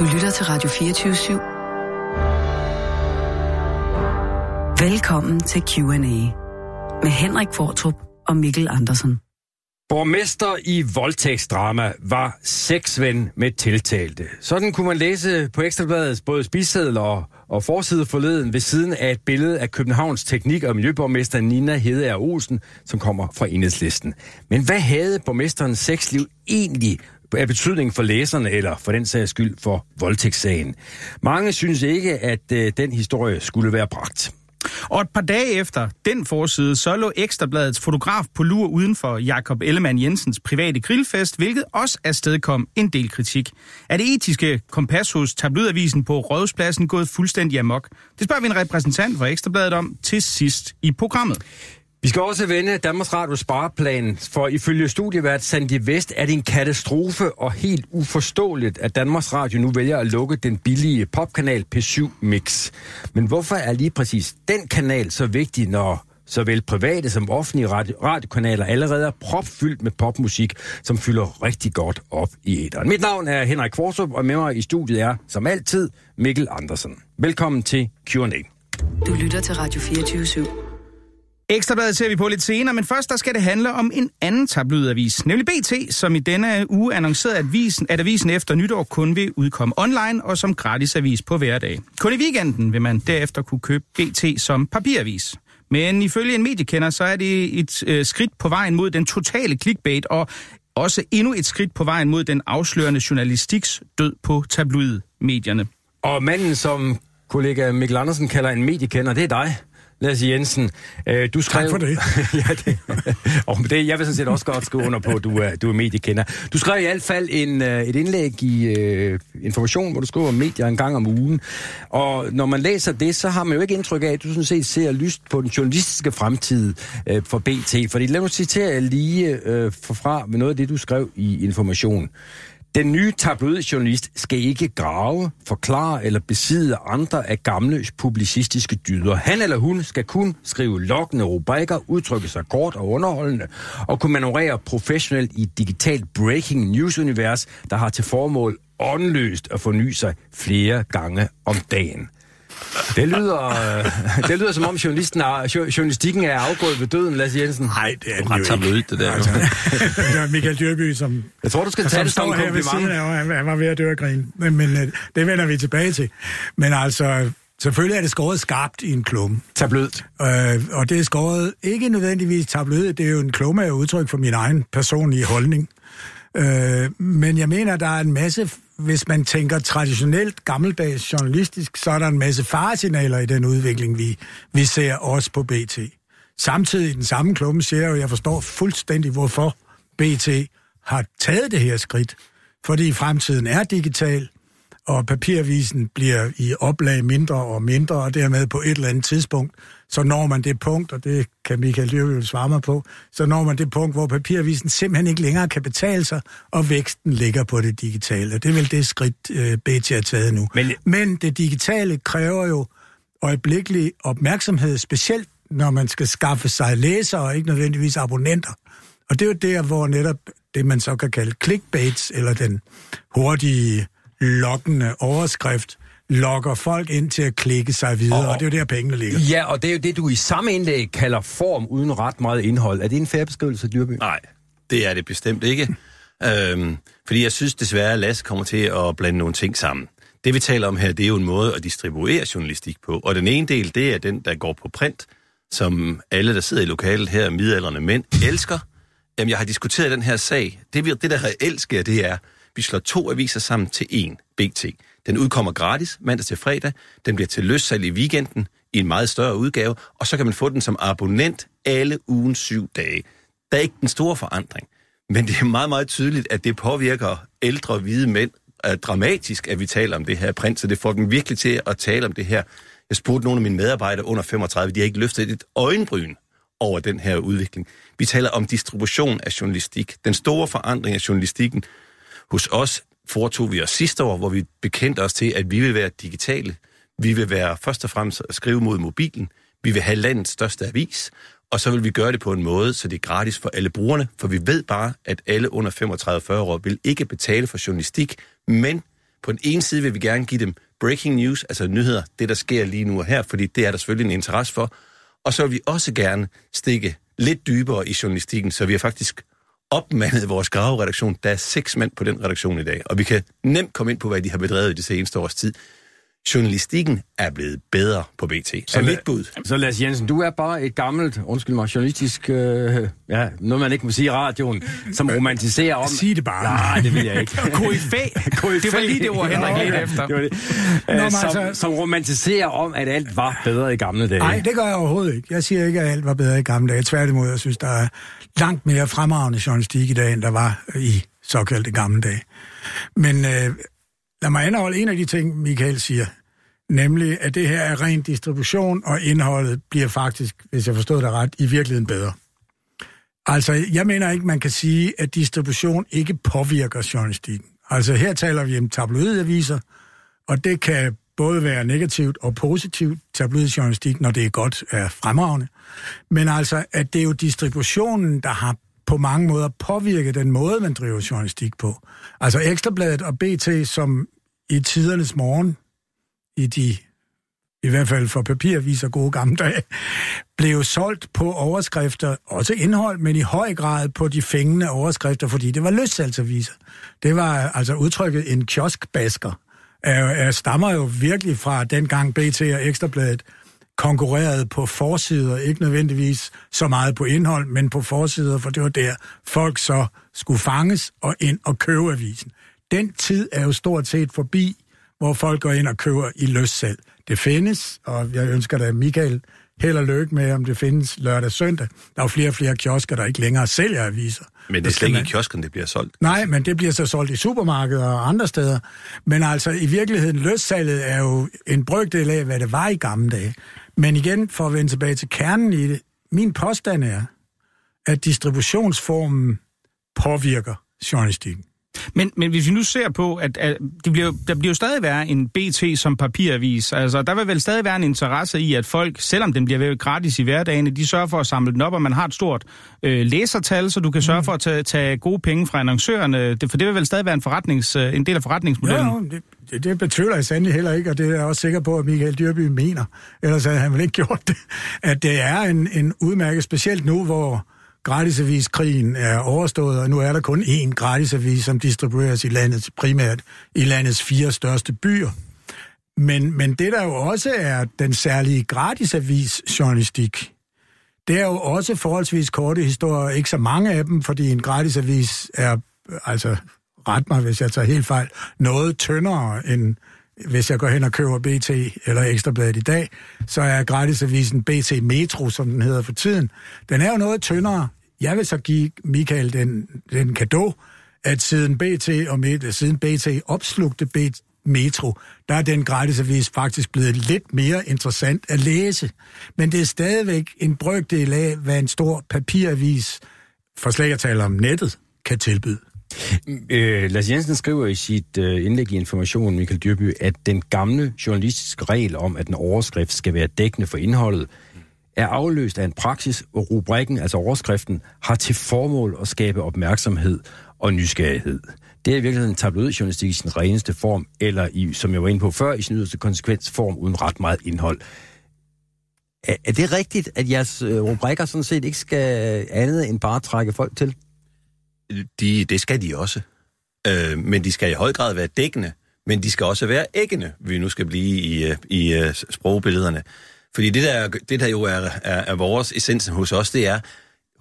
Du lytter til Radio 24 /7. Velkommen til Q&A med Henrik Fortrup og Mikkel Andersen. Borgmester i voldtægtsdrama var sexven med tiltalte. Sådan kunne man læse på Ekstrabladets både spisedler og, og forside forleden ved siden af et billede af Københavns teknik- og miljøborgmester Nina Hedeær Olsen, som kommer fra enhedslisten. Men hvad havde borgmesterens sexliv egentlig af betydning for læserne, eller for den sags skyld for voldtægtssagen? Mange synes ikke, at øh, den historie skulle være bragt. Og et par dage efter den forside, så lå Ekstrabladets fotograf på lur uden for Jakob Ellemann Jensens private grillfest, hvilket også afstedkom en del kritik. Er det etiske kompas hos tabloidavisen på Rådhuspladsen gået fuldstændig amok? Det spørger vi en repræsentant for Ekstrabladet om til sidst i programmet. Vi skal også vende Danmarks Radio spareplan, for ifølge studievært Sandy Vest er det en katastrofe og helt uforståeligt, at Danmarks Radio nu vælger at lukke den billige popkanal P7 Mix. Men hvorfor er lige præcis den kanal så vigtig, når såvel private som offentlige radio- radiokanaler allerede er propfyldt med popmusik, som fylder rigtig godt op i æderen. Mit navn er Henrik Kvartrup, og med mig i studiet er, som altid, Mikkel Andersen. Velkommen til Q&A. Du lytter til Radio 24 /7. Ekstrabladet ser vi på lidt senere, men først der skal det handle om en anden tabloidavis, nemlig BT, som i denne uge annoncerede, at avisen, at avisen efter nytår kun vil udkomme online og som gratis avis på hverdag. Kun i weekenden vil man derefter kunne købe BT som papiravis. Men ifølge en mediekender, så er det et øh, skridt på vejen mod den totale clickbait, og også endnu et skridt på vejen mod den afslørende journalistiks død på tabloidmedierne. Og manden, som kollega Mikkel Andersen kalder en mediekender, det er dig. Lasse Jensen, øh, du skrev... Tak for det. ja, det, og det. Jeg vil sådan set også godt skrive under på, at du er, du er mediekender. Du skrev i hvert fald en, øh, et indlæg i øh, Information, hvor du skriver om medier en gang om ugen. Og når man læser det, så har man jo ikke indtryk af, at du sådan set ser lyst på den journalistiske fremtid øh, for BT. Fordi lad mig citere lige øh, fra med noget af det, du skrev i Information. Den nye tabloidjournalist skal ikke grave, forklare eller besidde andre af gamle publicistiske dyder. Han eller hun skal kun skrive lokkende rubrikker, udtrykke sig kort og underholdende, og kunne manøvrere professionelt i et digitalt breaking news-univers, der har til formål åndløst at forny sig flere gange om dagen. Det lyder, øh, det lyder som om journalisten er, journalistikken er afgået ved døden, Lasse Jensen. Nej, det er den Ret jo tabloid, ikke. det der. Altså, det var Michael Dyrby, som, Jeg tror, du skal tage som det som kompliment. han, han var ved at dø af grin. Men, men øh, det vender vi tilbage til. Men altså, selvfølgelig er det skåret skarpt i en klumme. Tabloid. Øh, og det er skåret ikke nødvendigvis tabloid, det er jo en klumme af udtryk for min egen personlige holdning. Øh, men jeg mener, der er en masse, hvis man tænker traditionelt gammeldags journalistisk, så er der en masse faresignaler i den udvikling, vi, vi ser også på BT. Samtidig i den samme klumme siger jeg jo, jeg forstår fuldstændig, hvorfor BT har taget det her skridt. Fordi fremtiden er digital, og papiravisen bliver i oplag mindre og mindre, og dermed på et eller andet tidspunkt, så når man det punkt, og det kan Michael Dyrvild svare mig på, så når man det punkt, hvor papiravisen simpelthen ikke længere kan betale sig, og væksten ligger på det digitale. Det er vel det skridt, øh, BT har taget nu. Men- Men det digitale kræver jo øjeblikkelig opmærksomhed, specielt når man skal skaffe sig læsere, og ikke nødvendigvis abonnenter. Og det er jo der, hvor netop det, man så kan kalde clickbaits, eller den hurtige, lokkende overskrift, lokker folk ind til at klikke sig videre, og, Og- det er jo der, pengene ligger. Ja, og det er jo det, du i samme indlæg kalder form uden ret meget indhold. Er det en færre beskrivelse, Dyrby? Nej, det er det bestemt ikke. Øhm, fordi jeg synes desværre, at Lasse kommer til at blande nogle ting sammen. Det vi taler om her, det er jo en måde at distribuere journalistik på. Og den ene del, det er den, der går på print, som alle, der sidder i lokalet her, midaldrende mænd, elsker. Jamen, jeg har diskuteret den her sag. Det, vi- det der reelt sker, det er, vi slår to aviser sammen til én, BT. Den udkommer gratis mandag til fredag. Den bliver til løssalg i weekenden i en meget større udgave, og så kan man få den som abonnent alle ugen syv dage. Der er ikke den store forandring. Men det er meget, meget tydeligt, at det påvirker ældre hvide mænd er dramatisk, at vi taler om det her print, så det får dem virkelig til at tale om det her. Jeg spurgte nogle af mine medarbejdere under 35, de har ikke løftet et øjenbryn over den her udvikling. Vi taler om distribution af journalistik. Den store forandring af journalistikken hos os foretog vi os sidste år, hvor vi bekendte os til, at vi vil være digitale. Vi vil være først og fremmest at skrive mod mobilen. Vi vil have landets største avis. Og så vil vi gøre det på en måde, så det er gratis for alle brugerne. For vi ved bare, at alle under 35-40 år vil ikke betale for journalistik, men På den ene side vil vi gerne give dem breaking news, altså nyheder, det der sker lige nu og her, fordi det er der selvfølgelig en interesse for. Og så vil vi også gerne stikke lidt dybere i journalistikken, så vi har faktisk opmandet vores graveredaktion. Der er seks mænd på den redaktion i dag, og vi kan nemt komme ind på, hvad de har bedrevet i det seneste års tid journalistikken er blevet bedre på BT. Så er mit bud. Så Lars Jensen, du er bare et gammelt, undskyld mig, journalistisk, øh, ja, noget man ikke må sige i radioen, som romantiserer om... Sig det bare. Nej, det vil jeg ikke. KFA. Det var lige det ord, Henrik lidt efter. Det var det. Nå, Øh, som, altså- som romantiserer om, at alt var bedre i gamle dage. Nej, det gør jeg overhovedet ikke. Jeg siger ikke, at alt var bedre i gamle dage. Tværtimod, jeg synes, der er langt mere fremragende journalistik i dag, end der var øh, i såkaldte gamle dage. Men øh, lad mig anholde en af de ting, Michael siger, nemlig at det her er ren distribution, og indholdet bliver faktisk, hvis jeg forstod det ret, i virkeligheden bedre. Altså, jeg mener ikke, man kan sige, at distribution ikke påvirker journalistikken. Altså, her taler vi om tabloidaviser, og det kan både være negativt og positivt tabloidjournalistik, når det er godt er fremragende. Men altså, at det er jo distributionen, der har på mange måder påvirket den måde, man driver journalistik på. Altså Ekstrabladet og BT, som i tidernes morgen, i de i hvert fald for papiraviser gode gamle dage, blev solgt på overskrifter, også indhold, men i høj grad på de fængende overskrifter, fordi det var løssalgsaviser. Det var altså udtrykket en kioskbasker, er, er, stammer jo virkelig fra dengang BT og Ekstrabladet konkurrerede på forsider, ikke nødvendigvis så meget på indhold, men på forsider, for det var der folk så skulle fanges og ind og købe avisen. Den tid er jo stort set forbi, hvor folk går ind og køber i løssalg. Det findes, og jeg ønsker da Michael held og lykke med, om det findes lørdag og søndag. Der er jo flere og flere kiosker, der ikke længere sælger aviser. Men det er slet ikke i kiosken, det bliver solgt. Nej, men det bliver så solgt i supermarkeder og andre steder. Men altså, i virkeligheden, løssalget er jo en brøkdel af, hvad det var i gamle dage. Men igen, for at vende tilbage til kernen i det, min påstand er, at distributionsformen påvirker journalistikken. Men, men hvis vi nu ser på, at, at det bliver, der bliver jo stadig være en BT som papiravis. Altså, der vil vel stadig være en interesse i, at folk, selvom den bliver ved gratis i hverdagen, de sørger for at samle den op, og man har et stort øh, læsertal, så du kan sørge for at tage, tage gode penge fra annoncørerne. Det, for det vil vel stadig være en, forretnings, øh, en del af forretningsmodellen. Jo, det, det, det betvivler jeg sandelig heller ikke, og det er jeg også sikker på, at Michael Dyrby mener. Ellers havde han vel ikke gjort det. At det er en, en udmærket, specielt nu, hvor gratisaviskrigen er overstået, og nu er der kun én gratisavis, som distribueres i landet, primært i landets fire største byer. Men, men det, der jo også er den særlige gratisavis journalistik, det er jo også forholdsvis korte historier, ikke så mange af dem, fordi en gratisavis er, altså ret mig, hvis jeg tager helt fejl, noget tyndere end hvis jeg går hen og køber BT eller Ekstrabladet i dag, så er gratisavisen BT Metro, som den hedder for tiden. Den er jo noget tyndere. Jeg vil så give Michael den, den kado, at siden BT og med, siden BT opslugte BT Metro, der er den gratisavis faktisk blevet lidt mere interessant at læse. Men det er stadigvæk en brøkdel af, hvad en stor papiravis, for slet ikke at tale om nettet, kan tilbyde. Øh, Lars Jensen skriver i sit øh, indlæg i Information, Michael Dyrby, at den gamle journalistiske regel om, at en overskrift skal være dækkende for indholdet, er afløst af en praksis, hvor rubrikken, altså overskriften, har til formål at skabe opmærksomhed og nysgerrighed. Det er i virkeligheden tabloidjournalistik i sin reneste form, eller i, som jeg var inde på før, i sin yderste konsekvensform uden ret meget indhold. Er, er det rigtigt, at jeres øh, rubrikker sådan set ikke skal andet end bare trække folk til? De, det skal de også. Øh, men de skal i høj grad være dækkende, men de skal også være æggende, vi nu skal blive i, øh, i øh, sprogbillederne. Fordi det der, det der jo er, er, er vores essensen hos os, det er,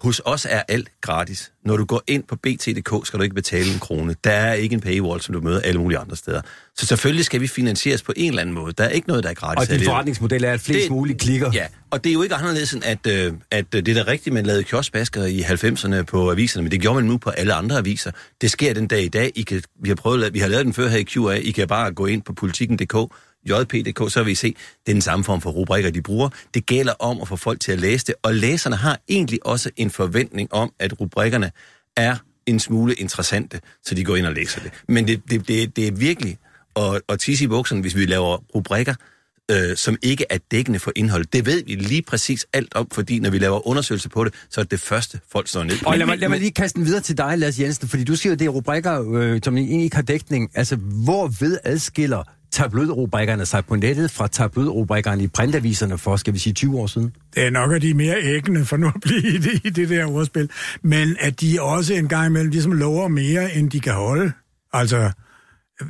hos os er alt gratis. Når du går ind på bt.dk, skal du ikke betale en krone. Der er ikke en paywall, som du møder alle mulige andre steder. Så selvfølgelig skal vi finansieres på en eller anden måde. Der er ikke noget, der er gratis. Og din forretningsmodel er, at flest Det- mulige klikker. Ja, og det er jo ikke anderledes end, at, øh, at øh, det er da rigtigt, man lavede kioskbasker i 90'erne på aviserne, men det gjorde man nu på alle andre aviser. Det sker den dag i dag. I kan, vi, har prøvet, vi har lavet den før her i QA. I kan bare gå ind på politikken.dk, jp.dk, så vil I se, det er den samme form for rubrikker, de bruger. Det gælder om at få folk til at læse det, og læserne har egentlig også en forventning om, at rubrikkerne er en smule interessante, så de går ind og læser det. Men det, det, det, det er virkelig at, at tisse i bukserne, hvis vi laver rubrikker, øh, som ikke er dækkende for indhold. Det ved vi lige præcis alt om, fordi når vi laver undersøgelser på det, så er det det første, folk står ned på. Og lad mig, lad mig lige kaste den videre til dig, Lars Jensen, fordi du siger, at det er rubrikker, øh, som egentlig ikke har dækning. Altså, hvor ved adskiller tabloidrubrikkerne sig på nettet fra tabloidrubrikkerne i printaviserne for, skal vi sige, 20 år siden? Det er nok, at de er mere æggende for nu at blive i det, i det der ordspil. Men at de også en gang imellem ligesom lover mere, end de kan holde. Altså,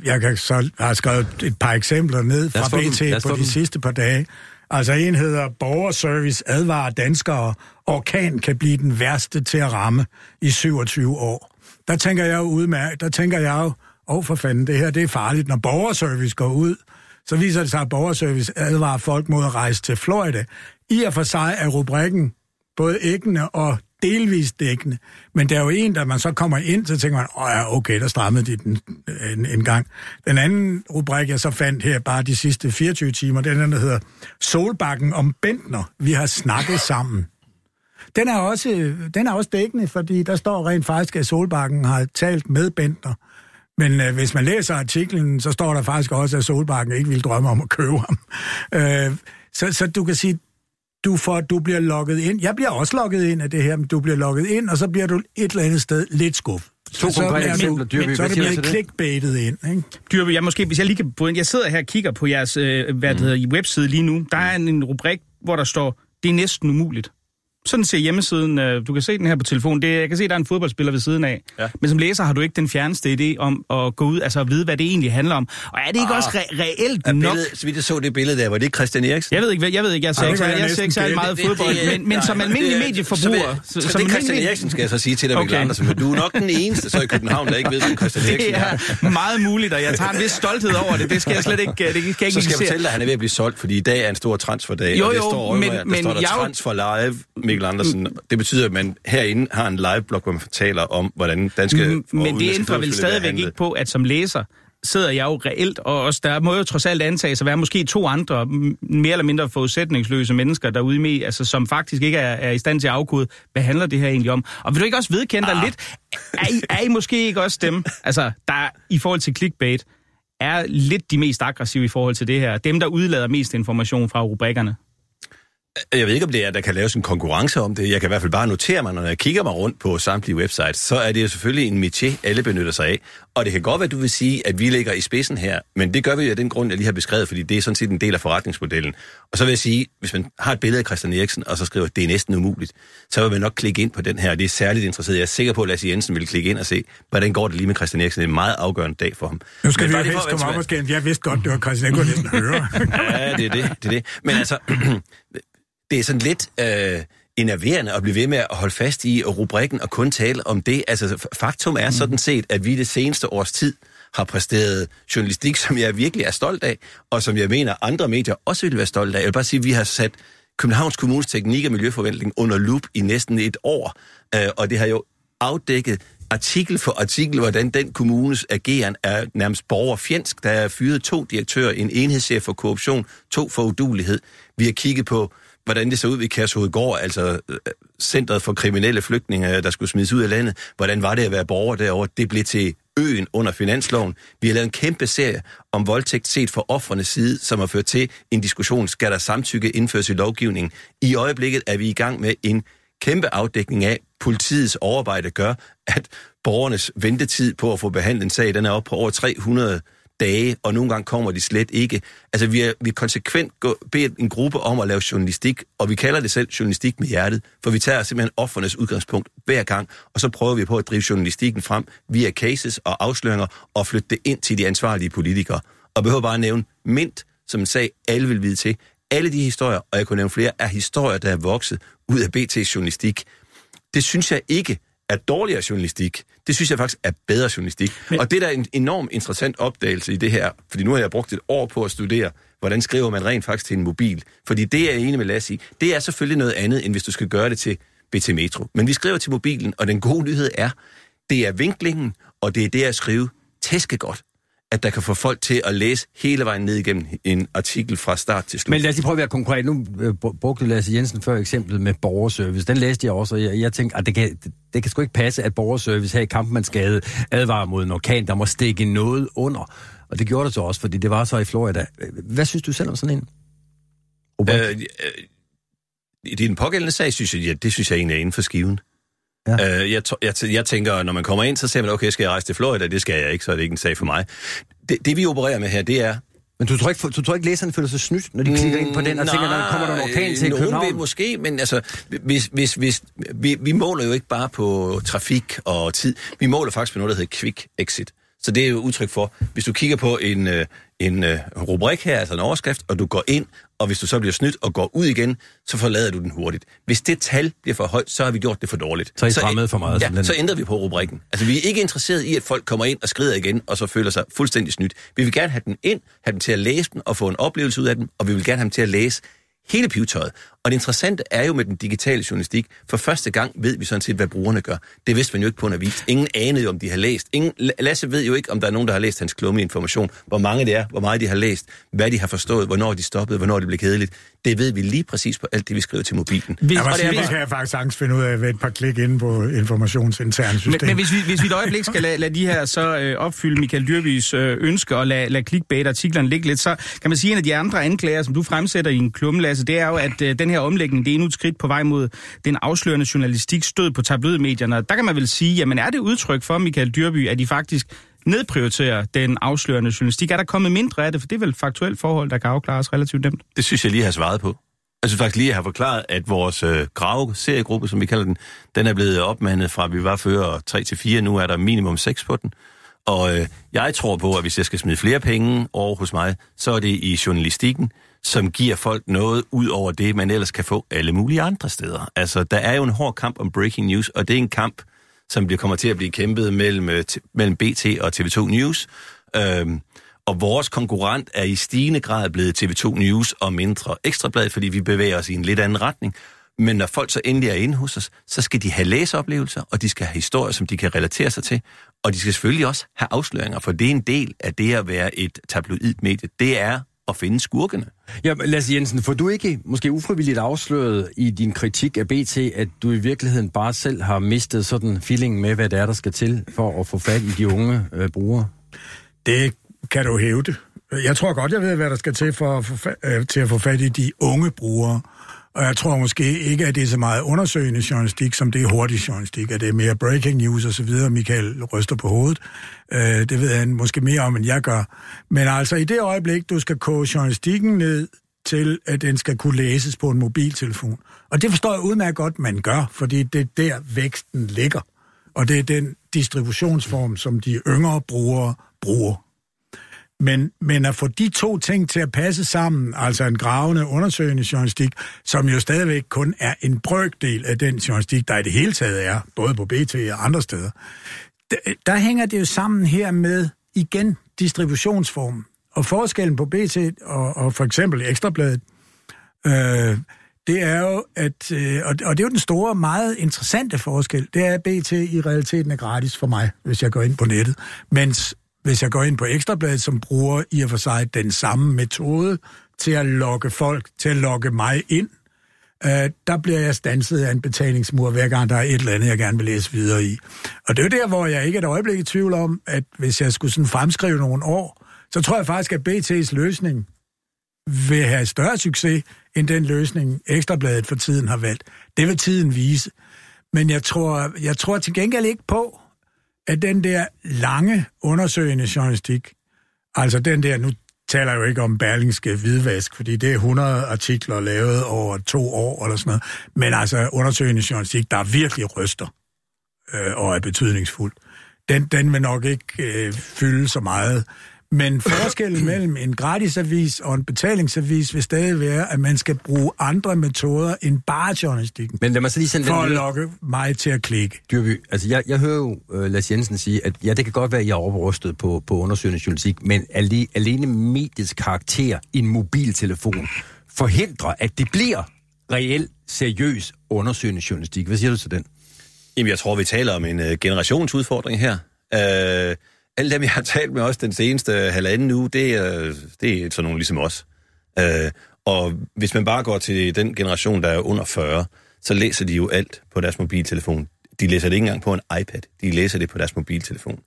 jeg kan så har skrevet et par eksempler ned fra BT på de sidste par dage. Altså en hedder Borgerservice advarer danskere, orkan kan blive den værste til at ramme i 27 år. Der tænker jeg jo udmærket, der tænker jeg jo, åh oh, for fanden, det her det er farligt. Når Borgerservice går ud, så viser det sig, at Borgerservice advarer folk mod at rejse til Florida. I og for sig er rubrikken både æggende og delvist dækkende. Men der er jo en, der man så kommer ind, så tænker man, åh ja, okay, der strammede de den en, en gang. Den anden rubrik, jeg så fandt her bare de sidste 24 timer, den der hedder Solbakken om Bentner. Vi har snakket sammen. Den er, også, den er også dækkende, fordi der står rent faktisk, at Solbakken har talt med Bentner. Men øh, hvis man læser artiklen, så står der faktisk også, at Solbakken ikke vil drømme om at købe ham. Øh, så, så du kan sige, du, får, du bliver logget ind. Jeg bliver også logget ind af det her, men du bliver logget ind, og så bliver du et eller andet sted lidt skuffet. To konkrete eksempler, Dyrby. Så er det blevet clickbaitet ind, ikke? Dyrby, jeg måske, hvis jeg lige kan bryde Jeg sidder her og kigger på jeres øh, hvad det hedder, webside lige nu. Der er en, en rubrik, hvor der står, det er næsten umuligt. Sådan ser hjemmesiden, øh, du kan se den her på telefonen. Det, jeg kan se, der er en fodboldspiller ved siden af. Ja. Men som læser har du ikke den fjerneste idé om at gå ud, altså at vide, hvad det egentlig handler om. Og er det ikke ah, også re- reelt er nok? så vidt jeg så det billede der, var det Christian Eriksen? Jeg ved ikke, jeg ved ikke, jeg ser ikke, jeg ser ikke særlig meget det, fodbold, det, det, men, men som almindelig medieforbruger... Så, så, så det er Christian Eriksen, skal jeg så sige til dig, okay. Mikkel Andersen, men du er nok den eneste så i København, der ikke ved, hvem Christian Eriksen er. Det er meget muligt, og jeg tager en vis stolthed over det. Det skal jeg slet ikke det skal jeg ikke Så skal jeg fortælle dig, at han er ved at blive solgt, fordi i dag er en stor transferdag, jo, jo, og det står men, står der transfer live, Mikkel Andersen. Det betyder, at man herinde har en live-blog, hvor man fortæller om, hvordan danske... Mm, men det ændrer vel stadigvæk ikke på, at som læser, sidder jeg jo reelt, og også der må jo trods alt antages at være måske to andre mere eller mindre forudsætningsløse mennesker derude med, altså, som faktisk ikke er, er i stand til at afkode, hvad handler det her egentlig om? Og vil du ikke også vedkende dig ah. lidt, er I, er I måske ikke også dem, altså der i forhold til clickbait, er lidt de mest aggressive i forhold til det her? Dem, der udlader mest information fra rubrikkerne? Jeg ved ikke, om det er, der kan laves en konkurrence om det. Jeg kan i hvert fald bare notere mig, når jeg kigger mig rundt på samtlige websites, så er det jo selvfølgelig en métier, alle benytter sig af. Og det kan godt være, at du vil sige, at vi ligger i spidsen her, men det gør vi jo af den grund, jeg lige har beskrevet, fordi det er sådan set en del af forretningsmodellen. Og så vil jeg sige, hvis man har et billede af Christian Eriksen, og så skriver, at det er næsten umuligt, så vil man nok klikke ind på den her, og det er særligt interesseret. Jeg er sikker på, at Lasse Jensen vil klikke ind og se, hvordan går det lige med Christian Eriksen. Det er en meget afgørende dag for ham. Nu skal men vi jo helst komme op og skænde. Jeg vidste godt, det var Christian Eriksen, høre. ja, det er det, det er det. Men altså, det er sådan lidt øh, enerverende at blive ved med at holde fast i rubrikken og kun tale om det. Altså, faktum er sådan set, at vi det seneste års tid har præsteret journalistik, som jeg virkelig er stolt af, og som jeg mener, andre medier også vil være stolt af. Jeg vil bare sige, at vi har sat Københavns Kommunes teknik- og miljøforventning under lup i næsten et år, øh, og det har jo afdækket artikel for artikel, hvordan den kommunes ageren er nærmest borgerfjendsk. Der er fyret to direktører, en enhedschef for korruption, to for udulighed. Vi har kigget på hvordan det så ud ved Kærshovedgård, altså øh, Centret for Kriminelle Flygtninge, øh, der skulle smides ud af landet. Hvordan var det at være borger derovre? Det blev til øen under finansloven. Vi har lavet en kæmpe serie om voldtægt set fra offrenes side, som har ført til en diskussion, skal der samtykke indføres i lovgivningen. I øjeblikket er vi i gang med en kæmpe afdækning af, politiets overarbejde gør, at borgernes ventetid på at få behandlet en sag, den er op på over 300 dage, og nogle gange kommer de slet ikke. Altså, vi har, vi konsekvent bedt en gruppe om at lave journalistik, og vi kalder det selv journalistik med hjertet, for vi tager simpelthen offernes udgangspunkt hver gang, og så prøver vi på at drive journalistikken frem via cases og afsløringer, og flytte det ind til de ansvarlige politikere. Og behøver bare at nævne Mint, som en sag, alle vil vide til. Alle de historier, og jeg kunne nævne flere, er historier, der er vokset ud af BT's journalistik. Det synes jeg ikke er dårligere journalistik. Det synes jeg faktisk er bedre journalistik. Men... Og det er da en enorm interessant opdagelse i det her, fordi nu har jeg brugt et år på at studere, hvordan skriver man rent faktisk til en mobil. Fordi det er jeg enig med Lasse i. Det er selvfølgelig noget andet, end hvis du skal gøre det til BT Metro. Men vi skriver til mobilen, og den gode nyhed er, det er vinklingen, og det er det at skrive tæske godt at der kan få folk til at læse hele vejen ned igennem en artikel fra start til slut. Men lad os lige prøve at være konkret. Nu øh, brugte Lasse Jensen før eksemplet med borgerservice. Den læste jeg også, og jeg, jeg tænkte, at det kan, det, kan sgu ikke passe, at borgerservice her i Kampmannsgade advarer mod en orkan, der må stikke noget under. Og det gjorde det så også, fordi det var så i Florida. Hvad synes du selv om sådan en? rubrik? Øh, øh, I den pågældende sag, synes jeg, ja, det synes jeg egentlig er inden for skiven. Ja. Øh, jeg, jeg, jeg tænker, når man kommer ind, så ser man, okay, skal jeg rejse til Florida? Det skal jeg ikke, så er det ikke en sag for mig. Det, det vi opererer med her, det er... Men du tror, ikke, du tror ikke, læserne føler sig snydt, når de klikker ind på den og tænker, når kommer der en orkan til nogen København? Vil måske, men altså, hvis, hvis, hvis, vi, vi måler jo ikke bare på trafik og tid. Vi måler faktisk på noget, der hedder quick exit. Så det er jo udtryk for, hvis du kigger på en, øh, en øh, rubrik her, altså en overskrift, og du går ind, og hvis du så bliver snydt og går ud igen, så forlader du den hurtigt. Hvis det tal bliver for højt, så har vi gjort det for dårligt. Så er I strammet for meget, Ja, simpelthen. så ændrer vi på rubrikken. Altså, vi er ikke interesseret i, at folk kommer ind og skrider igen, og så føler sig fuldstændig snydt. Vi vil gerne have dem ind, have dem til at læse den og få en oplevelse ud af dem, og vi vil gerne have dem til at læse hele pivetøjet. Og det interessante er jo med den digitale journalistik, for første gang ved vi sådan set, hvad brugerne gør. Det vidste man jo ikke på en avis. Ingen anede jo, om de har læst. Ingen, Lasse ved jo ikke, om der er nogen, der har læst hans klumme information. Hvor mange det er, hvor meget de har læst, hvad de har forstået, hvornår de stoppede, hvornår det blev kedeligt. Det ved vi lige præcis på alt det, vi skriver til mobilen. Hvis, og det er, det kan jeg faktisk sagtens finde ud af ved et par klik inde på informationsinterne system. Men, men hvis, vi, hvis vi et øjeblik skal lade, lade de her så øh, opfylde Michael Dyrbys øh, ønske og lade, lade clickbait-artiklerne ligge lidt, så kan man sige, at en af de andre anklager, som du fremsætter i en klumme, Lasse, det er jo, at øh, den her omlægning, det er endnu et skridt på vej mod den afslørende journalistik stød på tabloidmedierne. Der kan man vel sige, jamen er det udtryk for, Michael Dyrby, at de faktisk nedprioriterer den afslørende journalistik? Er der kommet mindre af det? For det er vel et faktuelt forhold, der kan afklares relativt nemt. Det synes jeg lige har svaret på. Jeg synes faktisk lige, at jeg har forklaret, at vores øh, grave-seriegruppe, som vi kalder den, den er blevet opmandet fra, at vi var før 3 til 4, nu er der minimum 6 på den. Og øh, jeg tror på, at hvis jeg skal smide flere penge over hos mig, så er det i journalistikken, som giver folk noget ud over det, man ellers kan få alle mulige andre steder. Altså, der er jo en hård kamp om breaking news, og det er en kamp, som bliver, kommer til at blive kæmpet mellem, øh, t- mellem BT og TV2 News. Øhm, og vores konkurrent er i stigende grad blevet TV2 News og mindre Ekstrablad, fordi vi bevæger os i en lidt anden retning. Men når folk så endelig er inde hos os, så skal de have læseoplevelser, og de skal have historier, som de kan relatere sig til. Og de skal selvfølgelig også have afsløringer, for det er en del af det at være et tabloidt medie. Det er at finde skurkene. Ja, Lasse Jensen, får du ikke måske ufrivilligt afsløret i din kritik af BT, at du i virkeligheden bare selv har mistet sådan feeling med, hvad det er, der skal til for at få fat i de unge øh, brugere? Det kan du hævde. Jeg tror godt, jeg ved, hvad der skal til, for at få øh, til at få fat i de unge brugere. Og jeg tror måske ikke, at det er så meget undersøgende journalistik, som det er hurtig journalistik, at det er mere breaking news og så videre. Michael ryster på hovedet. Øh, det ved han måske mere om, end jeg gør. Men altså i det øjeblik, du skal koge journalistikken ned til, at den skal kunne læses på en mobiltelefon. Og det forstår jeg udmærket godt, man gør, fordi det er der væksten ligger. Og det er den distributionsform, som de yngre brugere bruger. Men, men at få de to ting til at passe sammen, altså en gravende, undersøgende journalistik, som jo stadigvæk kun er en brøkdel af den journalistik, der i det hele taget er, både på BT og andre steder, der, der hænger det jo sammen her med, igen, distributionsformen. Og forskellen på BT og, og for eksempel Ekstrabladet, øh, det er jo, at, øh, og, og det er jo den store, meget interessante forskel, det er, at BT i realiteten er gratis for mig, hvis jeg går ind på nettet. Mens hvis jeg går ind på Ekstrabladet, som bruger i og for sig den samme metode til at lokke folk, til at lokke mig ind, øh, der bliver jeg stanset af en betalingsmur, hver gang der er et eller andet, jeg gerne vil læse videre i. Og det er der, hvor jeg ikke er et øjeblik i tvivl om, at hvis jeg skulle sådan fremskrive nogle år, så tror jeg faktisk, at BT's løsning vil have større succes, end den løsning, Ekstrabladet for tiden har valgt. Det vil tiden vise. Men jeg tror, jeg tror til gengæld ikke på, at den der lange undersøgende journalistik, altså den der, nu taler jeg jo ikke om Berlingske hvidvask, fordi det er 100 artikler lavet over to år eller sådan noget, men altså undersøgende journalistik, der virkelig ryster øh, og er betydningsfuld, den, den vil nok ikke øh, fylde så meget. Men forskellen mellem en gratisavis og en betalingsavis vil stadig være, at man skal bruge andre metoder end bare journalistikken, Men lad mig så lige sende for den at lokke mig til at klikke. Dyrby, altså jeg, jeg hører jo uh, Lars Jensen sige, at ja, det kan godt være, at jeg er overrustet på, på undersøgende journalistik, men alene, alene mediets karakter i en mobiltelefon forhindrer, at det bliver reelt seriøs undersøgende journalistik. Hvad siger du til den? Jamen, jeg tror, vi taler om en uh, generationsudfordring her. Uh, alle dem, jeg har talt med også den seneste halvanden uge, det er, det er sådan nogle ligesom os. Øh, og hvis man bare går til den generation, der er under 40, så læser de jo alt på deres mobiltelefon. De læser det ikke engang på en iPad. De læser det på deres mobiltelefon.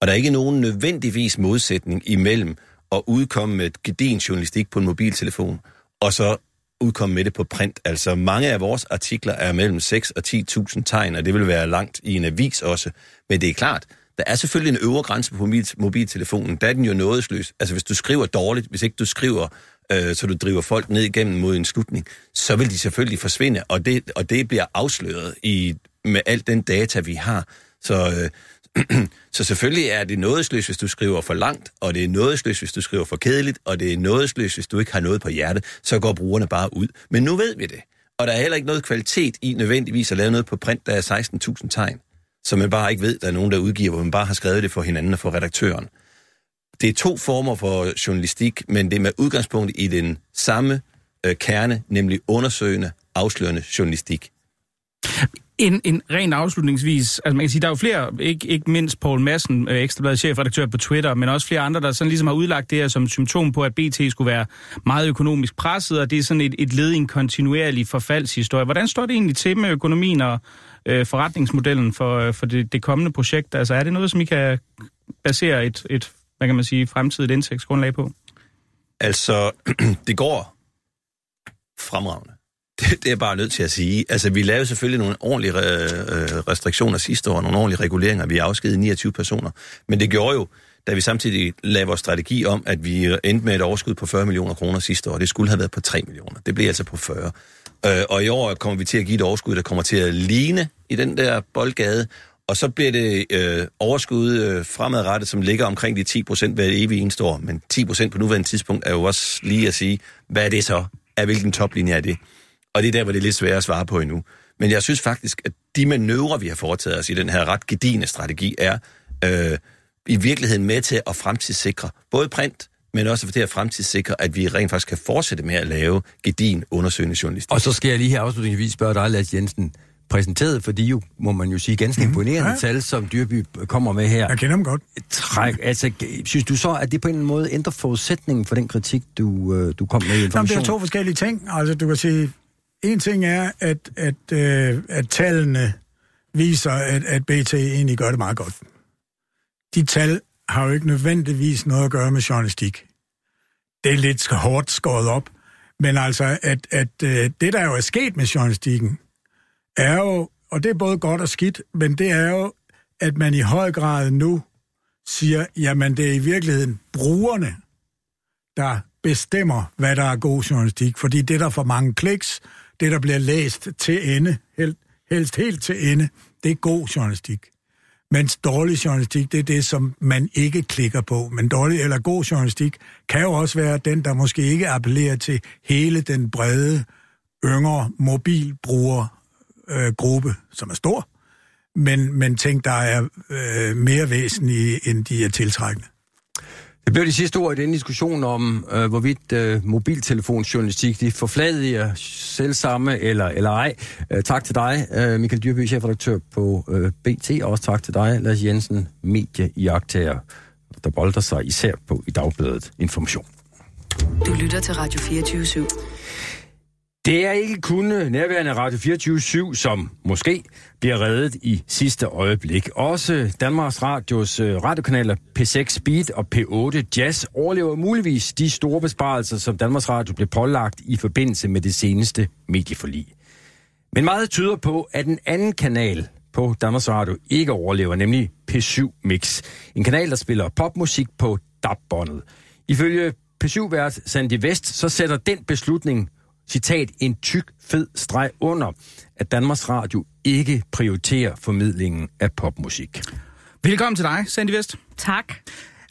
Og der er ikke nogen nødvendigvis modsætning imellem at udkomme med et gedin journalistik på en mobiltelefon, og så udkomme med det på print. Altså mange af vores artikler er mellem 6 og 10.000 tegn, og det vil være langt i en avis også. Men det er klart, der er selvfølgelig en øvre grænse på mobiltelefonen. Der er den jo nådesløs. Altså hvis du skriver dårligt, hvis ikke du skriver, øh, så du driver folk ned igennem mod en slutning, så vil de selvfølgelig forsvinde, og det, og det bliver afsløret i, med alt den data, vi har. Så, øh, så selvfølgelig er det nådesløst, hvis du skriver for langt, og det er nådesløst, hvis du skriver for kedeligt, og det er nådesløst, hvis du ikke har noget på hjertet, så går brugerne bare ud. Men nu ved vi det. Og der er heller ikke noget kvalitet i nødvendigvis at lave noget på print, der er 16.000 tegn som man bare ikke ved, der er nogen, der udgiver, hvor man bare har skrevet det for hinanden og for redaktøren. Det er to former for journalistik, men det er med udgangspunkt i den samme øh, kerne, nemlig undersøgende, afslørende journalistik. En, en ren afslutningsvis, altså man kan sige, der er jo flere, ikke, ikke mindst Paul Madsen, øh, Ekstrabladet chefredaktør på Twitter, men også flere andre, der sådan ligesom har udlagt det her som symptom på, at BT skulle være meget økonomisk presset, og det er sådan et, et led i en kontinuerlig forfaldshistorie. Hvordan står det egentlig til med økonomien og øh, forretningsmodellen for, øh, for det, det kommende projekt? Altså er det noget, som I kan basere et, et hvad kan man sige, fremtidigt indtægtsgrundlag på? Altså, det går fremragende. Det, det er jeg bare nødt til at sige. Altså, vi lavede selvfølgelig nogle ordentlige øh, restriktioner sidste år, nogle ordentlige reguleringer. Vi afskedede 29 personer. Men det gjorde jo, da vi samtidig lavede vores strategi om, at vi endte med et overskud på 40 millioner kroner sidste år. Det skulle have været på 3 millioner. Det blev altså på 40. Øh, og i år kommer vi til at give et overskud, der kommer til at ligne i den der boldgade, og så bliver det øh, overskud øh, fremadrettet, som ligger omkring de 10 procent hver evig eneste år. Men 10 procent på nuværende tidspunkt er jo også lige at sige, hvad er det så? Af hvilken toplinje er det? Og det er der, hvor det er lidt svært at svare på endnu. Men jeg synes faktisk, at de manøvrer, vi har foretaget os i den her ret gedigende strategi, er øh, i virkeligheden med til at fremtidssikre både print, men også for det at fremtidssikre, at vi rent faktisk kan fortsætte med at lave gedin undersøgende journalistik. Og så skal jeg lige her afslutningsvis spørge dig, Lars Jensen, præsenteret for de jo, må man jo sige, ganske mm, imponerende ja. tal, som Dyrby kommer med her. Jeg kender dem godt. Træk, altså, synes du så, at det på en måde ændrer forudsætningen for den kritik, du, øh, du kom med i information? Jamen, det er to forskellige ting. Altså, du kan sige, en ting er, at, at, øh, at tallene viser, at, at BT egentlig gør det meget godt. De tal har jo ikke nødvendigvis noget at gøre med journalistik. Det er lidt hårdt skåret op. Men altså, at, at øh, det, der jo er sket med journalistikken, er jo, og det er både godt og skidt, men det er jo, at man i høj grad nu siger, jamen det er i virkeligheden brugerne, der bestemmer, hvad der er god journalistik. Fordi det, der får mange kliks, det, der bliver læst til ende, helst helt til ende, det er god journalistik. Mens dårlig journalistik, det er det, som man ikke klikker på. Men dårlig eller god journalistik kan jo også være den, der måske ikke appellerer til hele den brede, yngre mobilbrugergruppe, øh, som er stor, men, men ting, der er øh, mere væsentlige, end de er tiltrækkende. Det blev de sidste ord i den diskussion om, øh, hvorvidt øh, mobiltelefonjournalistik de forfladiger selv samme eller, eller ej. Øh, tak til dig, øh, Michael Dyrby, chefredaktør på øh, BT, og også tak til dig, Lars Jensen, medieiagtager, der bolder sig især på i Dagbladet Information. Du lytter til Radio 24 /7. Det er ikke kun nærværende Radio 24 som måske bliver reddet i sidste øjeblik. Også Danmarks Radios øh, radiokanaler P6 Speed og P8 Jazz overlever muligvis de store besparelser, som Danmarks Radio blev pålagt i forbindelse med det seneste medieforlig. Men meget tyder på, at en anden kanal på Danmarks Radio ikke overlever, nemlig P7 Mix. En kanal, der spiller popmusik på DAB-båndet. Ifølge P7-vært Sandy Vest, så sætter den beslutning citat, en tyk, fed streg under, at Danmarks Radio ikke prioriterer formidlingen af popmusik. Velkommen til dig, Sandy Vest. Tak.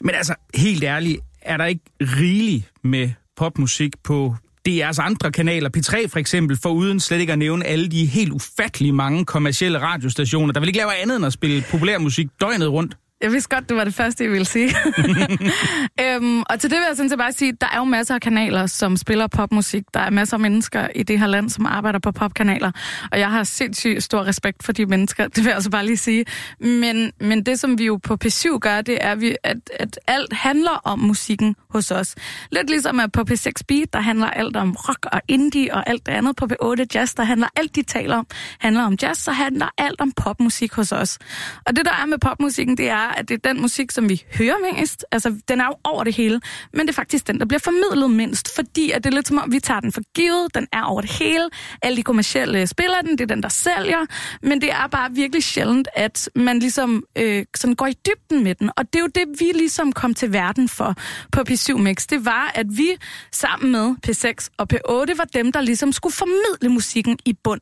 Men altså, helt ærligt, er der ikke rigeligt med popmusik på DR's andre kanaler, P3 for eksempel, for uden slet ikke at nævne alle de helt ufattelig mange kommercielle radiostationer, der vil ikke lave andet end at spille populær musik døgnet rundt. Jeg vidste godt, det var det første, jeg ville sige. øhm, og til det vil jeg sådan set bare sige, der er jo masser af kanaler, som spiller popmusik. Der er masser af mennesker i det her land, som arbejder på popkanaler. Og jeg har sindssygt stor respekt for de mennesker, det vil jeg altså bare lige sige. Men, men det, som vi jo på P7 gør, det er, at, at alt handler om musikken hos os. Lidt ligesom at på P6 Beat, der handler alt om rock og indie og alt det andet. På P8 Jazz, der handler alt, de taler om, handler om jazz, så handler alt om popmusik hos os. Og det, der er med popmusikken, det er, er, at det er den musik, som vi hører mest. Altså, den er jo over det hele, men det er faktisk den, der bliver formidlet mindst, fordi at det er lidt som om, vi tager den for givet, den er over det hele, alle de kommercielle spiller den, det er den, der sælger, men det er bare virkelig sjældent, at man ligesom øh, sådan går i dybden med den, og det er jo det, vi ligesom kom til verden for på P7 Mix. Det var, at vi sammen med P6 og P8 var dem, der ligesom skulle formidle musikken i bund.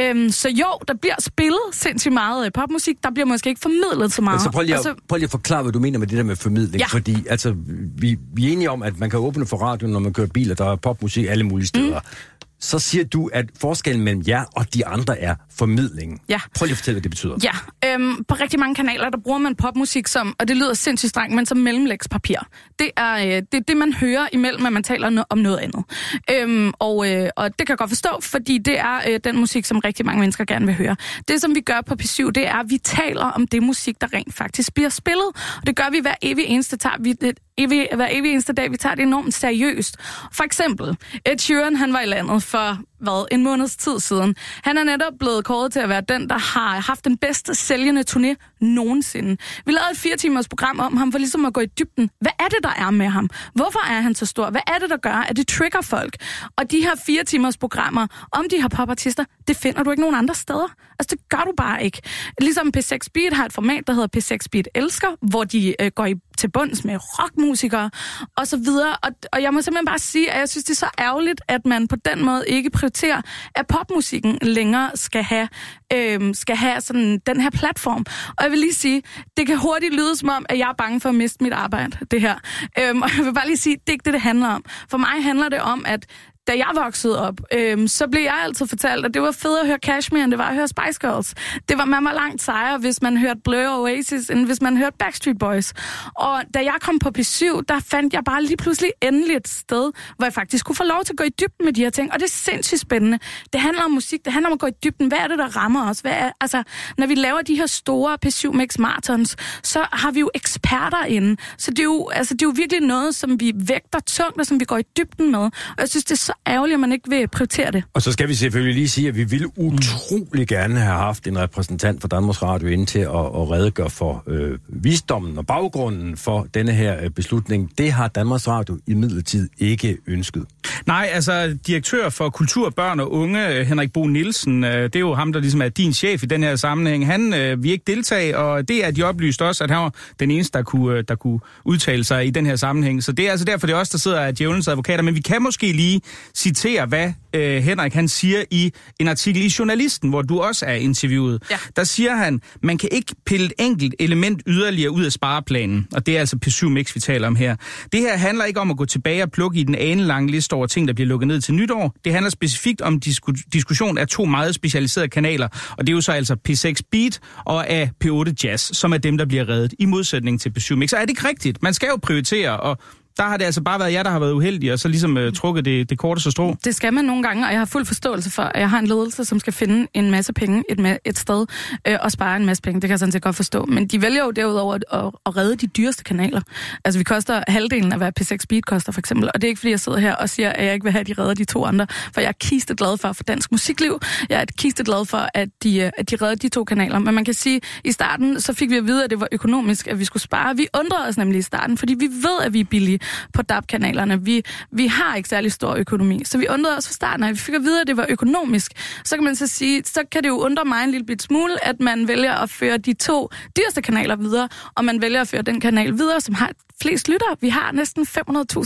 Øhm, så jo, der bliver spillet sindssygt meget øh, popmusik, der bliver måske ikke formidlet så meget. Altså, prøv, lige at, Altså, prøv lige at forklare, hvad du mener med det der med formidling. Ja. Fordi altså, vi, vi er enige om, at man kan åbne for radioen, når man kører bil, og der er popmusik alle mulige steder. Mm. Så siger du, at forskellen mellem jer og de andre er formidlingen. Ja. Prøv lige at fortælle, hvad det betyder. Ja, øhm, på rigtig mange kanaler, der bruger man popmusik som, og det lyder sindssygt strengt, men som mellemlægspapir. Det er øh, det, det, man hører imellem, at man taler om noget andet. Øhm, og, øh, og det kan jeg godt forstå, fordi det er øh, den musik, som rigtig mange mennesker gerne vil høre. Det, som vi gør på P7, det er, at vi taler om det musik, der rent faktisk bliver spillet. Og det gør vi hver evig eneste, tager vi det, evig, hver evig eneste dag. Vi tager det enormt seriøst. For eksempel, Ed Sheeran, han var i landet for hvad, en måneds tid siden. Han er netop blevet kåret til at være den, der har haft den bedste sælgende turné nogensinde. Vi lavede et fire timers program om ham for ligesom at gå i dybden. Hvad er det, der er med ham? Hvorfor er han så stor? Hvad er det, der gør, at det trigger folk? Og de her fire timers programmer om de her popartister, det finder du ikke nogen andre steder. Altså, det gør du bare ikke. Ligesom P6 Beat har et format, der hedder P6 Beat Elsker, hvor de øh, går i, til bunds med rockmusikere og så videre. Og, og jeg må simpelthen bare sige, at jeg synes, det er så ærgerligt, at man på den måde ikke prioriterer, at popmusikken længere skal have, øh, skal have sådan den her platform. Og jeg vil lige sige, det kan hurtigt lyde som om, at jeg er bange for at miste mit arbejde, det her. Øhm, og jeg vil bare lige sige, det er ikke det, det handler om. For mig handler det om, at da jeg voksede op, øhm, så blev jeg altid fortalt, at det var fedt at høre Cashmere, end det var at høre Spice Girls. Det var, man var langt sejere, hvis man hørte Blur Oasis, end hvis man hørte Backstreet Boys. Og da jeg kom på P7, der fandt jeg bare lige pludselig endelig et sted, hvor jeg faktisk kunne få lov til at gå i dybden med de her ting. Og det er sindssygt spændende. Det handler om musik, det handler om at gå i dybden. Hvad er det, der rammer os? Hvad er, altså, når vi laver de her store P7 Mix Marathons, så har vi jo eksperter inde. Så det er jo, altså, det er jo virkelig noget, som vi vægter tungt, og som vi går i dybden med. Og jeg synes, det er så ærgerligt, at man ikke vil prioritere det. Og så skal vi selvfølgelig lige sige, at vi ville utrolig gerne have haft en repræsentant for Danmarks Radio ind til at, at redegøre for øh, visdommen og baggrunden for denne her øh, beslutning. Det har Danmarks Radio i midlertid ikke ønsket. Nej, altså direktør for kultur, børn og unge, øh, Henrik Bo Nielsen, øh, det er jo ham, der ligesom er din chef i den her sammenhæng. Han øh, vil ikke deltage, og det er de oplyst også, at han var den eneste, der kunne, øh, der kunne udtale sig i den her sammenhæng. Så det er altså derfor, det er os, der sidder af djævelens advokater. Men vi kan måske lige citere, hvad øh, Henrik han siger i en artikel i Journalisten, hvor du også er interviewet. Ja. Der siger han, man kan ikke pille et enkelt element yderligere ud af spareplanen. Og det er altså P7 Mix, vi taler om her. Det her handler ikke om at gå tilbage og plukke i den anelange liste over ting, der bliver lukket ned til nytår. Det handler specifikt om disku- diskussion af to meget specialiserede kanaler. Og det er jo så altså P6 Beat og af P8 Jazz, som er dem, der bliver reddet i modsætning til P7 Mix. Så er det ikke rigtigt. Man skal jo prioritere, og der har det altså bare været jer, der har været uheldige, og så ligesom øh, trukket det, det korteste strå. Det skal man nogle gange, og jeg har fuld forståelse for, at jeg har en ledelse, som skal finde en masse penge et, et sted øh, og spare en masse penge. Det kan jeg sådan set godt forstå. Men de vælger jo derudover at, at, at redde de dyreste kanaler. Altså, vi koster halvdelen af, hvad P6 Beat koster, for eksempel. Og det er ikke, fordi jeg sidder her og siger, at jeg ikke vil have, at de redder de to andre. For jeg er kistet glad for, for dansk musikliv. Jeg er kistet glad for, at de, øh, at de redder de to kanaler. Men man kan sige, at i starten, så fik vi at vide, at det var økonomisk, at vi skulle spare. Vi undrede os nemlig i starten, fordi vi ved, at vi er billige på DAP-kanalerne. Vi, vi har ikke særlig stor økonomi. Så vi undrede os fra starten, og vi fik at vide, at det var økonomisk. Så kan man så sige, så kan det jo undre mig en lille bit smule, at man vælger at føre de to dyreste kanaler videre, og man vælger at føre den kanal videre, som har flest lytter. Vi har næsten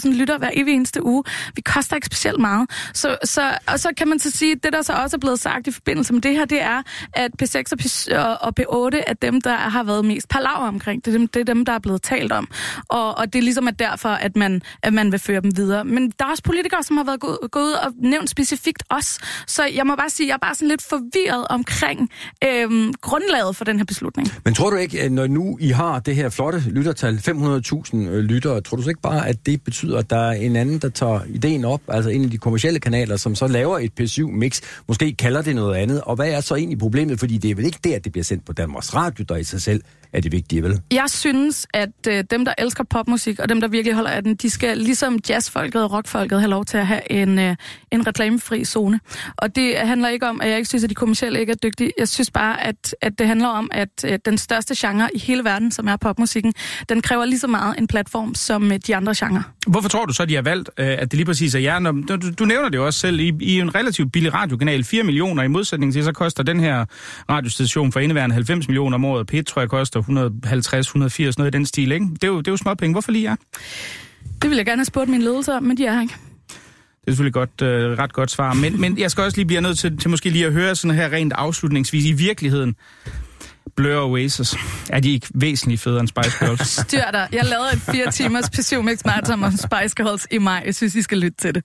500.000 lytter hver evig eneste uge. Vi koster ikke specielt meget. Så, så, og så kan man så sige, at det der så også er blevet sagt i forbindelse med det her, det er, at P6 og, P, og P8 er dem, der har været mest palaver omkring. Det er dem, det er dem der er blevet talt om. Og, og det er ligesom at derfor, at man, at man vil føre dem videre. Men der er også politikere, som har været gået, gået ud og nævnt specifikt os. Så jeg må bare sige, at jeg er bare sådan lidt forvirret omkring øhm, grundlaget for den her beslutning. Men tror du ikke, at når nu I har det her flotte lyttertal, 500.000 øh, lyttere, tror du så ikke bare, at det betyder, at der er en anden, der tager ideen op, altså en af de kommercielle kanaler, som så laver et P7-mix, måske kalder det noget andet, og hvad er så egentlig problemet? Fordi det er vel ikke det, at det bliver sendt på Danmarks Radio, der i sig selv er det vigtige, vel? Jeg synes, at øh, dem, der elsker popmusik, og dem, der virkelig holder af den, de skal ligesom jazzfolket og rockfolket have lov til at have en, øh, en reklamefri zone. Og det handler ikke om, at jeg ikke synes, at de kommercielle ikke er dygtige. Jeg synes bare, at, at det handler om, at øh, den største genre i hele verden, som er popmusikken, den kræver lige så meget en platform som øh, de andre genrer. Hvorfor tror du så, de har valgt, øh, at det lige præcis er jer? Når, du, du nævner det jo også selv, i, i en relativt billig radiokanal, 4 millioner, i modsætning til, så koster den her radiostation for indeværende 90 millioner om året. P1 tror jeg koster 150, 180, noget i den stil, ikke? Det er jo, det er jo småpenge. Hvorfor lige jer? Det vil jeg gerne have spurgt min ledelse om, men de er her ikke. Det er selvfølgelig godt, øh, ret godt svar. Men, men jeg skal også lige blive nødt til, til måske lige at høre sådan her rent afslutningsvis i virkeligheden. Blur Oasis. Er de ikke væsentligt federe end Spice Girls? Styr dig. Jeg lavede et fire timers P7 Mix Marathon om Spice Girls i maj. Jeg synes, I skal lytte til det.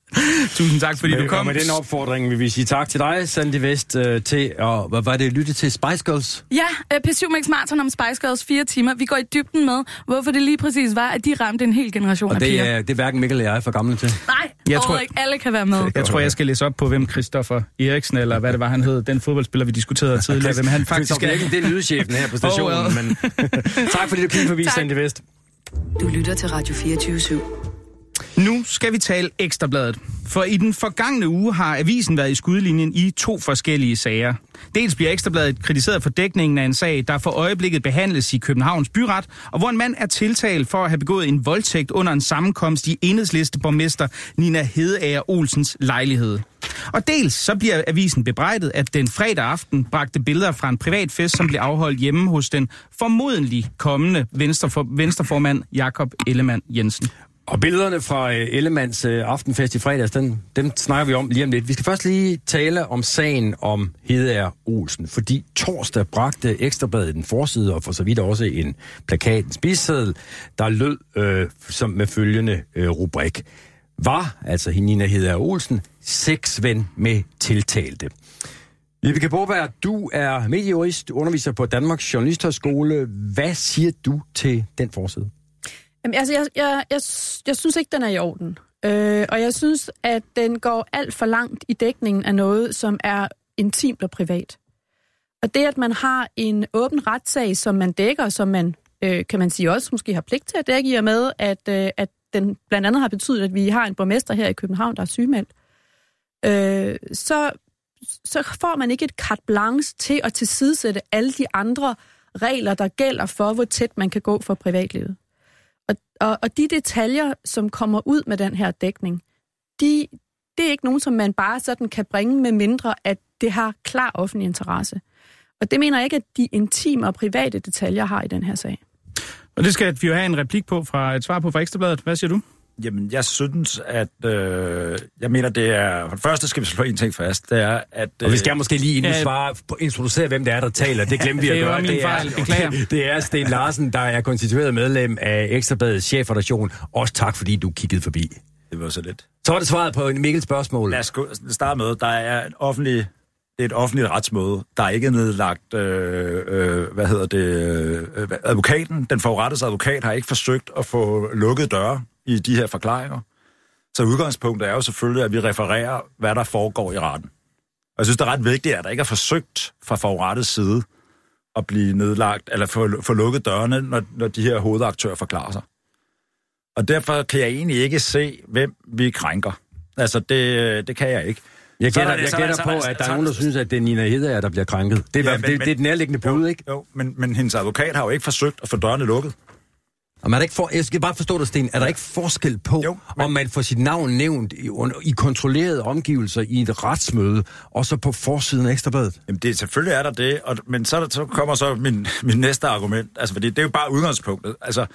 Tusind tak, fordi Men, du kom. Og med den opfordring vil vi sige tak til dig, Sandy Vest, øh, til at, hvad var det, lytte til Spice Girls? Ja, øh, P7 Mix Marathon om Spice Girls fire timer. Vi går i dybden med, hvorfor det lige præcis var, at de ramte en hel generation Og af det piger. er, det er hverken Mikkel eller jeg for gamle til. Nej, Jeg tror- ikke. Alle kan være med. Jeg tror, jeg skal læse op på, hvem Christoffer Eriksen, eller hvad det var, han hed, den fodboldspiller, vi diskuterede tidligere, hvem han faktisk er. Det er lydchefen her på stationen, Oh, well. men tak fordi du kiggede forbi. Sandy Vest. Du lytter til Radio 24 /7. Nu skal vi tale Ekstrabladet. For i den forgangne uge har avisen været i skudlinjen i to forskellige sager. Dels bliver Ekstrabladet kritiseret for dækningen af en sag, der for øjeblikket behandles i Københavns Byret, og hvor en mand er tiltalt for at have begået en voldtægt under en sammenkomst i enhedslisteborgmester Nina Hedeager Olsens lejlighed. Og dels så bliver avisen bebrejdet, at den fredag aften bragte billeder fra en privat fest, som blev afholdt hjemme hos den formodentlig kommende venstrefor, venstreformand Jakob Ellemann Jensen. Og billederne fra øh, Ellemands øh, aftenfest i fredags, den, dem snakker vi om lige om lidt. Vi skal først lige tale om sagen om Hedeær Olsen, fordi torsdag bragte Ekstrabladet en forside, og for så vidt også en plakat, en spidsseddel, der lød øh, som med følgende øh, rubrik. Var, altså Nina Hedder Olsen, sexven med tiltalte. Vibeke Borberg, du er mediejurist, underviser på Danmarks Journalisterskole. Hvad siger du til den forside? Jamen, altså, jeg, jeg, jeg, jeg synes ikke, den er i orden. Øh, og jeg synes, at den går alt for langt i dækningen af noget, som er intimt og privat. Og det, at man har en åben retssag, som man dækker, som man, øh, kan man sige, også måske har pligt til at dække i og med, at, øh, at den blandt andet har betydet, at vi har en borgmester her i København, der er sygemeldt, øh, så, så får man ikke et carte blanche til at tilsidesætte alle de andre regler, der gælder for, hvor tæt man kan gå for privatlivet. Og, og, og de detaljer, som kommer ud med den her dækning, de, det er ikke nogen, som man bare sådan kan bringe med mindre, at det har klar offentlig interesse. Og det mener jeg ikke, at de intime og private detaljer har i den her sag. Og det skal vi jo have en replik på fra et svar på fra Ekstrabladet. Hvad siger du? Jamen, jeg synes, at... Øh, jeg mener, det er... For det første skal vi slå en ting fast. Det er, at... Og vi skal måske lige inden Ja. ja, svare, på- introducere, hvem det er, der taler. Det glemte vi Det at gøre. min fejl. Beklager. det er Sten Larsen, der er konstitueret medlem af Ekstrabladets chefredaktion. Også tak, fordi du kiggede forbi. Det var så lidt. Så var det svaret på en Mikkels spørgsmål. Lad os starte med, der er en offentlig, det er et offentligt retsmøde. Der er ikke nedlagt, øh, øh, hvad hedder det, øh, øh advokaten, den forurettede advokat har ikke forsøgt at få lukket døre i de her forklaringer. Så udgangspunktet er jo selvfølgelig, at vi refererer, hvad der foregår i retten. Og jeg synes, det er ret vigtigt, at der ikke er forsøgt fra forurettets side at blive nedlagt, eller få, få lukket dørene, når, når de her hovedaktører forklarer sig. Og derfor kan jeg egentlig ikke se, hvem vi krænker. Altså, det, det kan jeg ikke. Jeg er gætter, der- jeg er gætter så på, at der er nogen, der synes, at det er Nina Hedager, der bliver krænket. Det er, Ja, men- det, men- det er den nærliggende bud, ikke? Jo, men, men hendes advokat har jo ikke forsøgt at få dørene lukket. Og man er der ikke for, jeg skal bare forstå dig, Sten. Er der ikke forskel på, Jo, men- om man får sit navn nævnt i, i kontrollerede omgivelser i et retsmøde, og så på forsiden af Ekstrabladet? Jamen, det, selvfølgelig er der det, og, men så, så kommer så min, min næste argument. Altså, fordi det er jo bare udgangspunktet. Altså,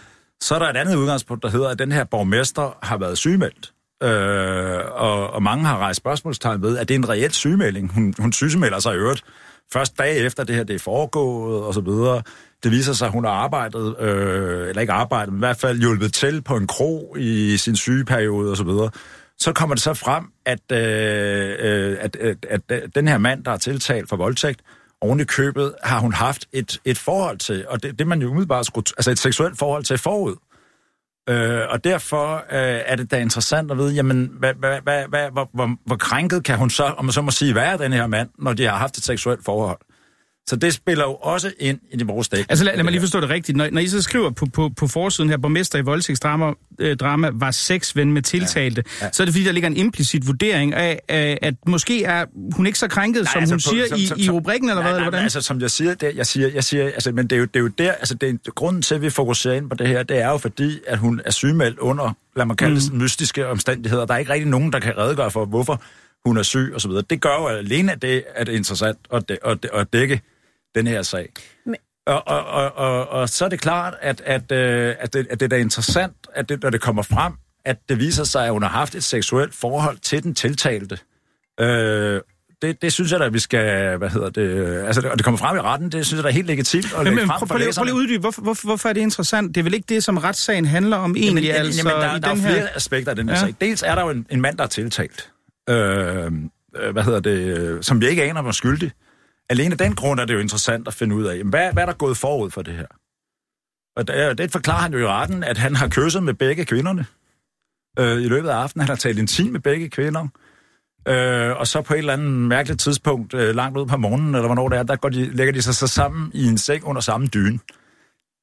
så er der et andet udgangspunkt, der hedder, at den her borgmester har været sygemeldt. Øh, og, og mange har rejst spørgsmålstegn ved, at det er en reelt sygemelding. Hun, hun sygemelder sig i øvrigt først dag efter det her det er foregået, og så videre. Det viser sig, at hun har arbejdet, øh, eller ikke arbejdet, men i hvert fald hjulpet til på en kro i sin sygeperiode, og så videre. Så kommer det så frem, at, øh, øh, at, at, at, at den her mand, der er tiltalt for voldtægt, oven i købet har hun haft et, et forhold til, og det, det man jo umiddelbart skulle, altså et seksuelt forhold til forud. Øh, og derfor øh, er det da interessant at vide, jamen, hvad, hvad, hvad, hvad, hvor, hvor, hvor krænket kan hun så, om man så må sige, være den her mand, når de har haft et seksuelt forhold? Så det spiller jo også ind i vores dæk. Altså lad, lad mig lige forstå det rigtigt. Når, når I så skriver på, på, på forsiden her, borgmester i voldtægtsdrama øh, drama, var sexven med tiltalte, ja, ja. så er det fordi, der ligger en implicit vurdering af, af at måske er hun ikke så krænket, Nej, som altså, hun på, siger som, i, som, i rubrikken, eller nej, hvad? Nej, eller hvordan? altså som jeg siger, det, jeg siger, jeg siger altså, men det er jo, det er jo der, altså det er, grunden til, at vi fokuserer ind på det her, det er jo fordi, at hun er sygemeldt under, lad mig kalde det, mm. mystiske omstændigheder. Der er ikke rigtig nogen, der kan redegøre for, hvorfor hun er syg og så videre. Det gør jo alene, at det er interessant at, at, at dække den her sag. Men... Og, og, og, og, og så er det klart, at, at, øh, at, det, at det er interessant, at det, når det kommer frem, at det viser sig, at hun har haft et seksuelt forhold til den tiltalte. Øh, det, det synes jeg da, at vi skal, hvad hedder det, altså, og det kommer frem i retten, det synes jeg da er helt legitimt at lægge men, frem prøv, for prøv, læserne. prøv lige at uddybe, hvorfor, hvorfor, hvorfor er det interessant? Det er vel ikke det, som retssagen handler om egentlig, jamen, altså, jamen, der, i der den er her... flere aspekter af den her Ja. sag. Dels er der jo en, en mand, der er tiltalt, øh, øh, hvad hedder det, øh, som vi ikke aner var skyldig. Alene af den grund er det jo interessant at finde ud af, jamen, hvad, hvad er der gået forud for det her? Og det, det forklarer han jo i retten, at han har kysset med begge kvinderne øh, i løbet af aftenen. Han har talt intim med begge kvinder. Øh, og så på et eller andet mærkeligt tidspunkt, øh, langt ud på morgenen, eller hvornår det er, der går de, lægger de sig så sammen i en seng under samme dyne.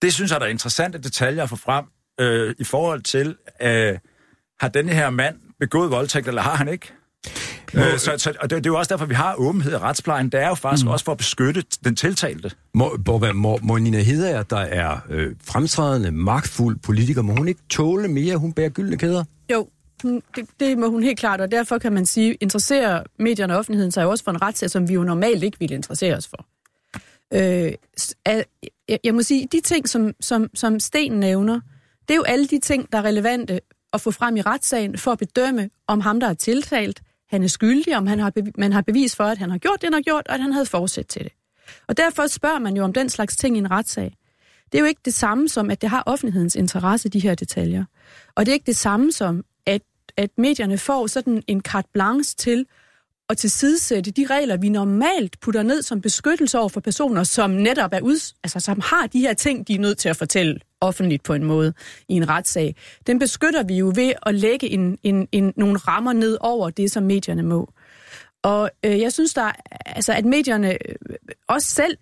Det synes jeg, der er interessante detaljer at få frem øh, i forhold til, øh, har denne her mand begået voldtægt, eller har han ikke? Øh, så, så, og det, det er jo også derfor, vi har åbenhed i retsplejen. Det er jo faktisk mm. også for at beskytte den tiltalte. Må, må, må, må Nina Hedager, der er øh, fremtrædende, magtfuld politiker, må hun ikke tåle mere, hun bærer gyldne kæder? Jo, hun- det, det må hun helt klart, og derfor kan man sige, interesserer medierne og offentligheden sig jo også for en retssag, som vi jo normalt ikke ville interessere os for. Øh, jeg, jeg må sige, de ting, som, som, som Sten nævner, det er jo alle de ting, der er relevante at få frem i retssagen for at bedømme, om ham, der er tiltalt, han er skyldig, om han har man har bevis for, at han har gjort det, han har gjort, og at han havde forsæt til det. Og derfor spørger man jo om den slags ting i en retssag. Det er jo ikke det samme som, at det har offentlighedens interesse, de her detaljer. Og det er ikke det samme som, at, at medierne får sådan en carte blanche til at tilsidesætte de regler, vi normalt putter ned som beskyttelse over for personer, som netop er ud, altså som har de her ting, de er nødt til at fortælle offentligt på en måde i en retssag. Den beskytter vi jo ved at lægge en, en, en, nogle rammer ned over det, som medierne må. Og øh, jeg synes, der, altså, at medierne øh, også selv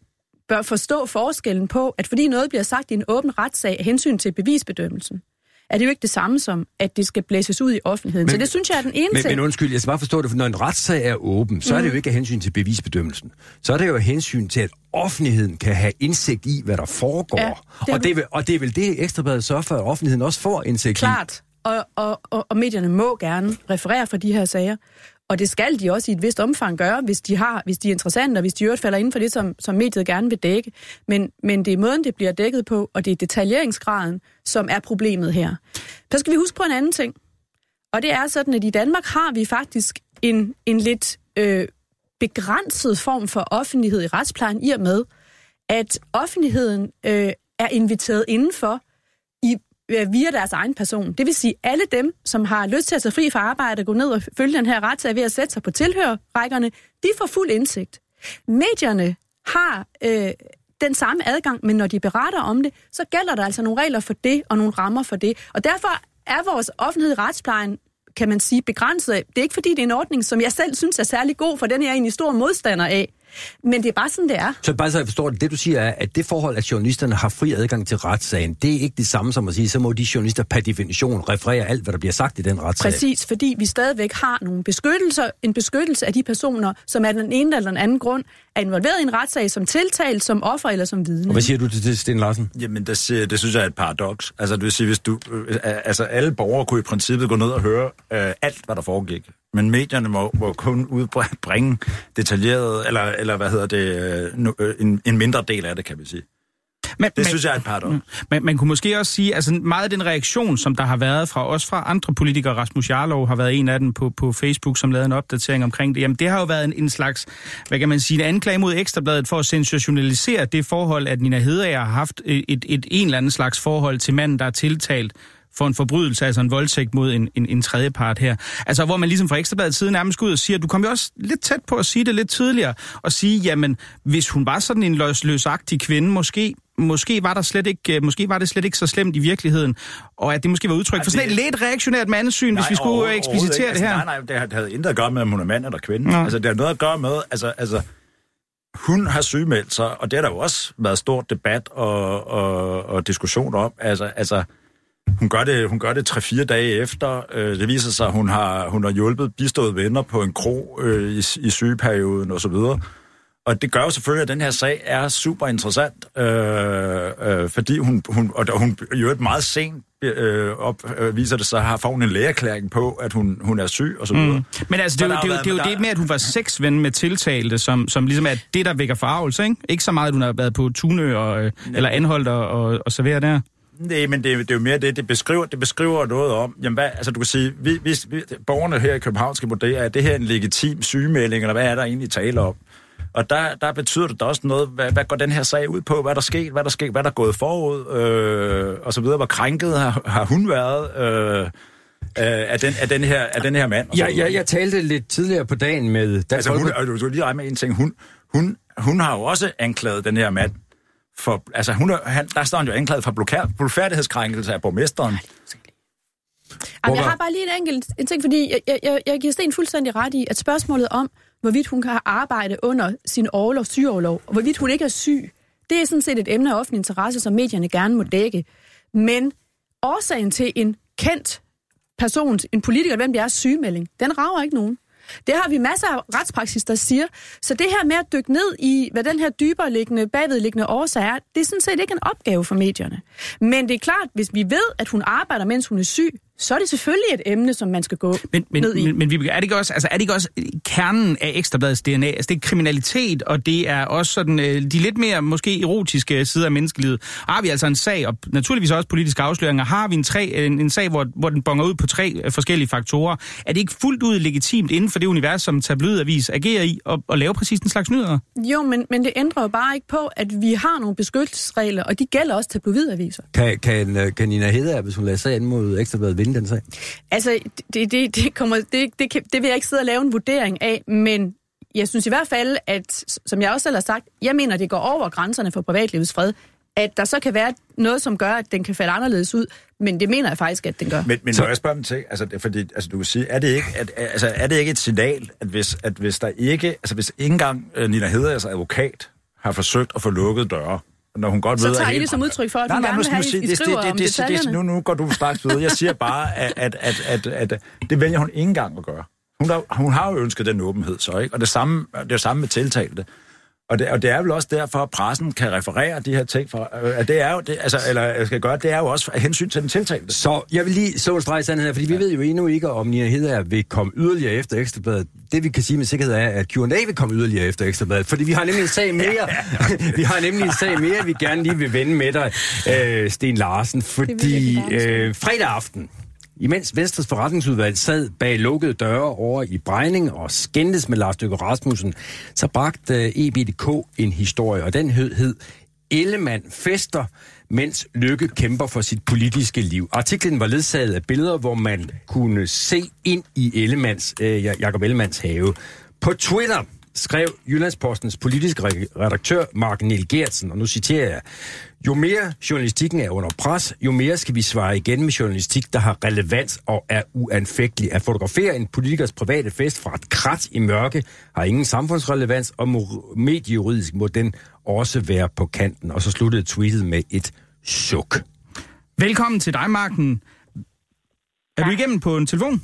bør forstå forskellen på, at fordi noget bliver sagt i en åben retssag af hensyn til bevisbedømmelsen, er det jo ikke det samme som, at det skal blæses ud i offentligheden. Men, så det synes jeg er den ene Men, ting. men undskyld, jeg skal bare forstå det, for når en retssag er åben, så er det jo ikke af hensyn til bevisbedømmelsen. Så er det jo af hensyn til, at offentligheden kan have indsigt i, hvad der foregår. Ja, det og, det vel- og det er vel det, Ekstrabladet sørger for, at offentligheden også får indsigt i. Klart. Og, og, og, og medierne må gerne referere fra de her sager. Og det skal de også i et vist omfang gøre, hvis de, har, hvis de er interessante, og hvis de øvrigt falder inden for det, som, som mediet gerne vil dække. Men, men det er måden, det bliver dækket på, og det er detaljeringsgraden, som er problemet her. Så skal vi huske på en anden ting. Og det er sådan, at i Danmark har vi faktisk en, en lidt øh, begrænset form for offentlighed i retsplejen, i og med, at offentligheden øh, er inviteret indenfor i, Øh, via deres egen person. Det vil sige, alle dem, som har lyst til at tage fri fra arbejde og gå ned og følge den her retssag ved at sætte sig på tilhørrækkerne, de får fuld indsigt. Medierne har øh, den samme adgang, men når de beretter om det, så gælder der altså nogle regler for det og nogle rammer for det. Og derfor er vores offentlighed i retsplejen kan man sige, begrænset af. Det er ikke fordi, det er en ordning, som jeg selv synes er særlig god, for den er jeg egentlig stor modstander af. Men det er bare sådan, det er. Så bare så jeg forstår det, det du siger er, at det forhold, at journalisterne har fri adgang til retssagen, det er ikke det samme som at sige, så må de journalister per definition referere alt, hvad der bliver sagt i den retssag. Præcis, fordi vi stadigvæk har nogle beskyttelser, en beskyttelse af de personer, som af den ene eller den anden grund er involveret i en retssag som tiltalt, som offer eller som vidne. Og hvad siger du til det, Sten Larsen? Jamen, det, siger- det synes jeg er et paradoks. Altså, det vil sige, hvis du... Øh, altså, alle borgere kunne i princippet gå ned og høre øh, alt, hvad der foregik. Men medierne må, må kun udbringe detaljeret, eller, eller hvad hedder det, øh, øh, en, en mindre del af det, kan vi sige. Men, Det synes jeg er et paradoks. Man, man kunne måske også sige, altså meget af den reaktion, som der har været fra os fra andre politikere, Rasmus Jarlov har været en af dem på, på Facebook, som lavede en opdatering omkring det, jamen det har jo været en, en slags, hvad kan man sige, en anklage mod Ekstrabladet for at sensationalisere det forhold, at Nina Hedager har haft et, et, et en eller anden slags forhold til manden, der er tiltalt for en forbrydelse, altså en voldtægt mod en, en, en tredje part her. Altså hvor man ligesom fra Ekstrabladets side nærmest går ud og siger, du kom jo også lidt tæt på at sige det lidt tidligere, og sige, jamen hvis hun var sådan en løs, løsagtig kvinde, måske måske var der slet ikke, øh, måske var det slet ikke så slemt i virkeligheden, og at det måske var udtryk for sådan et lidt reaktionært mandesyn, hvis vi skulle øh, ikke. det her. Altså, nej, nej, det har- det havde intet at gøre med, om hun er mand eller kvinde. Nå. Altså, det har noget at gøre med, altså, altså hun har sygemeldt sig, og det har der jo også været stor debat og, og, og diskussion om. Altså, altså hun gør det, hun gør det 3-4 dage efter. Øh, det viser sig, at hun har, hun har hjulpet bistået venner på en kro øh, i, i sygeperioden osv. Og det gør jo selvfølgelig, at den her sag er super interessant, øh, øh, fordi hun, hun, og hun jo et meget sent øh, op, øh, viser det sig, har får hun en lægeerklæring på, at hun, hun er syg og så videre. Mm. Men altså, det, er jo, det, jo, det er jo det med, at hun var sexven med tiltalte, som, som ligesom er det, der vækker forarvelse, ikke? Ikke så meget, at hun har været på Tunø og, øh, eller anholdt og, og, og servere der. Nej, men det, det er jo mere det, det beskriver, det beskriver noget om, jamen hvad, altså du kan sige, vi, vi, vi, borgerne her i København skal vurdere, er det her en legitim sygemelding, eller hvad er der egentlig tale om? Og der, der betyder det da også noget, hvad, hvad går den her sag ud på, hvad der sket, hvad der sket, hvad der er gået forud, øh, og så videre, hvor krænket har, har hun været, øh, af, den, af, den her, af den her mand. Ja, jeg, jeg talte lidt tidligere på dagen med Dansk altså, hun, du, du lige med en ting, hun, hun, hun har jo også anklaget den her mand for, altså hun, han, der står han jo anklaget for blufærdighedskrænkelse af borgmesteren. Jamen, jeg har bare lige en enkelt en ting, fordi jeg, jeg, jeg giver Sten fuldstændig ret i, at spørgsmålet om, hvorvidt hun kan arbejde under sin overlov, sygeoverlov, og hvorvidt hun ikke er syg, det er sådan set et emne af offentlig interesse, som medierne gerne må dække. Men årsagen til en kendt person, en politiker, hvem det er sygemelding, den rager ikke nogen. Det har vi masser af retspraksis, der siger. Så det her med at dykke ned i, hvad den her dybere liggende, bagvedliggende årsag er, det er sådan set ikke en opgave for medierne. Men det er klart, hvis vi ved, at hun arbejder, mens hun er syg, så er det selvfølgelig et emne, som man skal gå men, men, ned i. Men, men er det ikke også, altså, er det ikke også kernen af Ekstrabladets DNA? Altså, det er kriminalitet, og det er også sådan, øh, de lidt mere måske erotiske sider af menneskelivet. Har vi altså en sag, og naturligvis også politiske afsløringer, har vi en, tre, en, en sag, hvor, hvor den bonger ud på tre øh, forskellige faktorer. Er det ikke fuldt ud legitimt inden for det univers, som tabloidavis agerer i, at, at lave præcis den slags nyheder? Jo, men, men det ændrer jo bare ikke på, at vi har nogle beskyttelsesregler, og de gælder også tabloidaviser. Kan, kan, øh, kan Nina Hedder, hvis hun lader sagen mod Ekstrabladet, vinde den sag? Altså, det, det, det, kommer, det, det, det vil jeg ikke sidde og lave en vurdering af, men jeg synes i hvert fald, at, som jeg også selv har sagt, jeg mener, det går over grænserne for privatlivets fred, at der så kan være noget, som gør, at den kan falde anderledes ud, men det mener jeg faktisk, at den gør. Men, men så... jeg spørge dem til, altså, det, fordi, altså, du kan sige, er det ikke, at, altså, er det ikke et signal, at hvis, at hvis der ikke, altså hvis ikke engang uh, Nina Heders advokat har forsøgt at få lukket døre, når hun godt så ved... Så tager I det som udtryk for, at hun gerne vil have, sige, det, det, det, det, det, nu, nu går du straks videre. Jeg siger bare, at, at, at, at, at det vælger hun ikke engang at gøre. Hun, der, hun har jo ønsket den åbenhed så, ikke? Og det samme, det er det samme med tiltalte. Og det, og det er vel også derfor, at pressen kan referere de her ting. For, at det er jo, det, altså, eller jeg skal gøre, det er jo også af hensyn til den tiltalte. Så jeg vil lige så en streg sandhed her, fordi vi ved jo endnu ikke, om Nina Hedder vil komme yderligere efter Ekstrabladet. Det vi kan sige med sikkerhed er, at Q&A vil komme yderligere efter Ekstrabladet, fordi vi har nemlig en sag mere. vi har nemlig en sag mere, vi gerne lige vil vende med dig, øh, Sten Larsen, fordi øh, fredag aften, Imens Venstres forretningsudvalg sad bag lukkede døre over i Brejning og skændtes med Lars Løkke Rasmussen, så bragte øh, EBDK en historie, og den hed, hed Ellemann fester, mens Lykke kæmper for sit politiske liv. Artiklen var ledsaget af billeder, hvor man kunne se ind i Ellemanns, øh, Jacob Ellemanns have. På Twitter skrev Jyllandspostens politiske redaktør Mark Niel Gertsen, og nu citerer jeg, jo mere journalistikken er under pres, jo mere skal vi svare igen med journalistik, der har relevans og er uanfægtelig. At fotografere en politikers private fest fra et krat i mørke har ingen samfundsrelevans, og mediejuridisk må den også være på kanten. Og så sluttede tweetet med et suk. Velkommen til dig, Marken. Er du igennem på en telefon?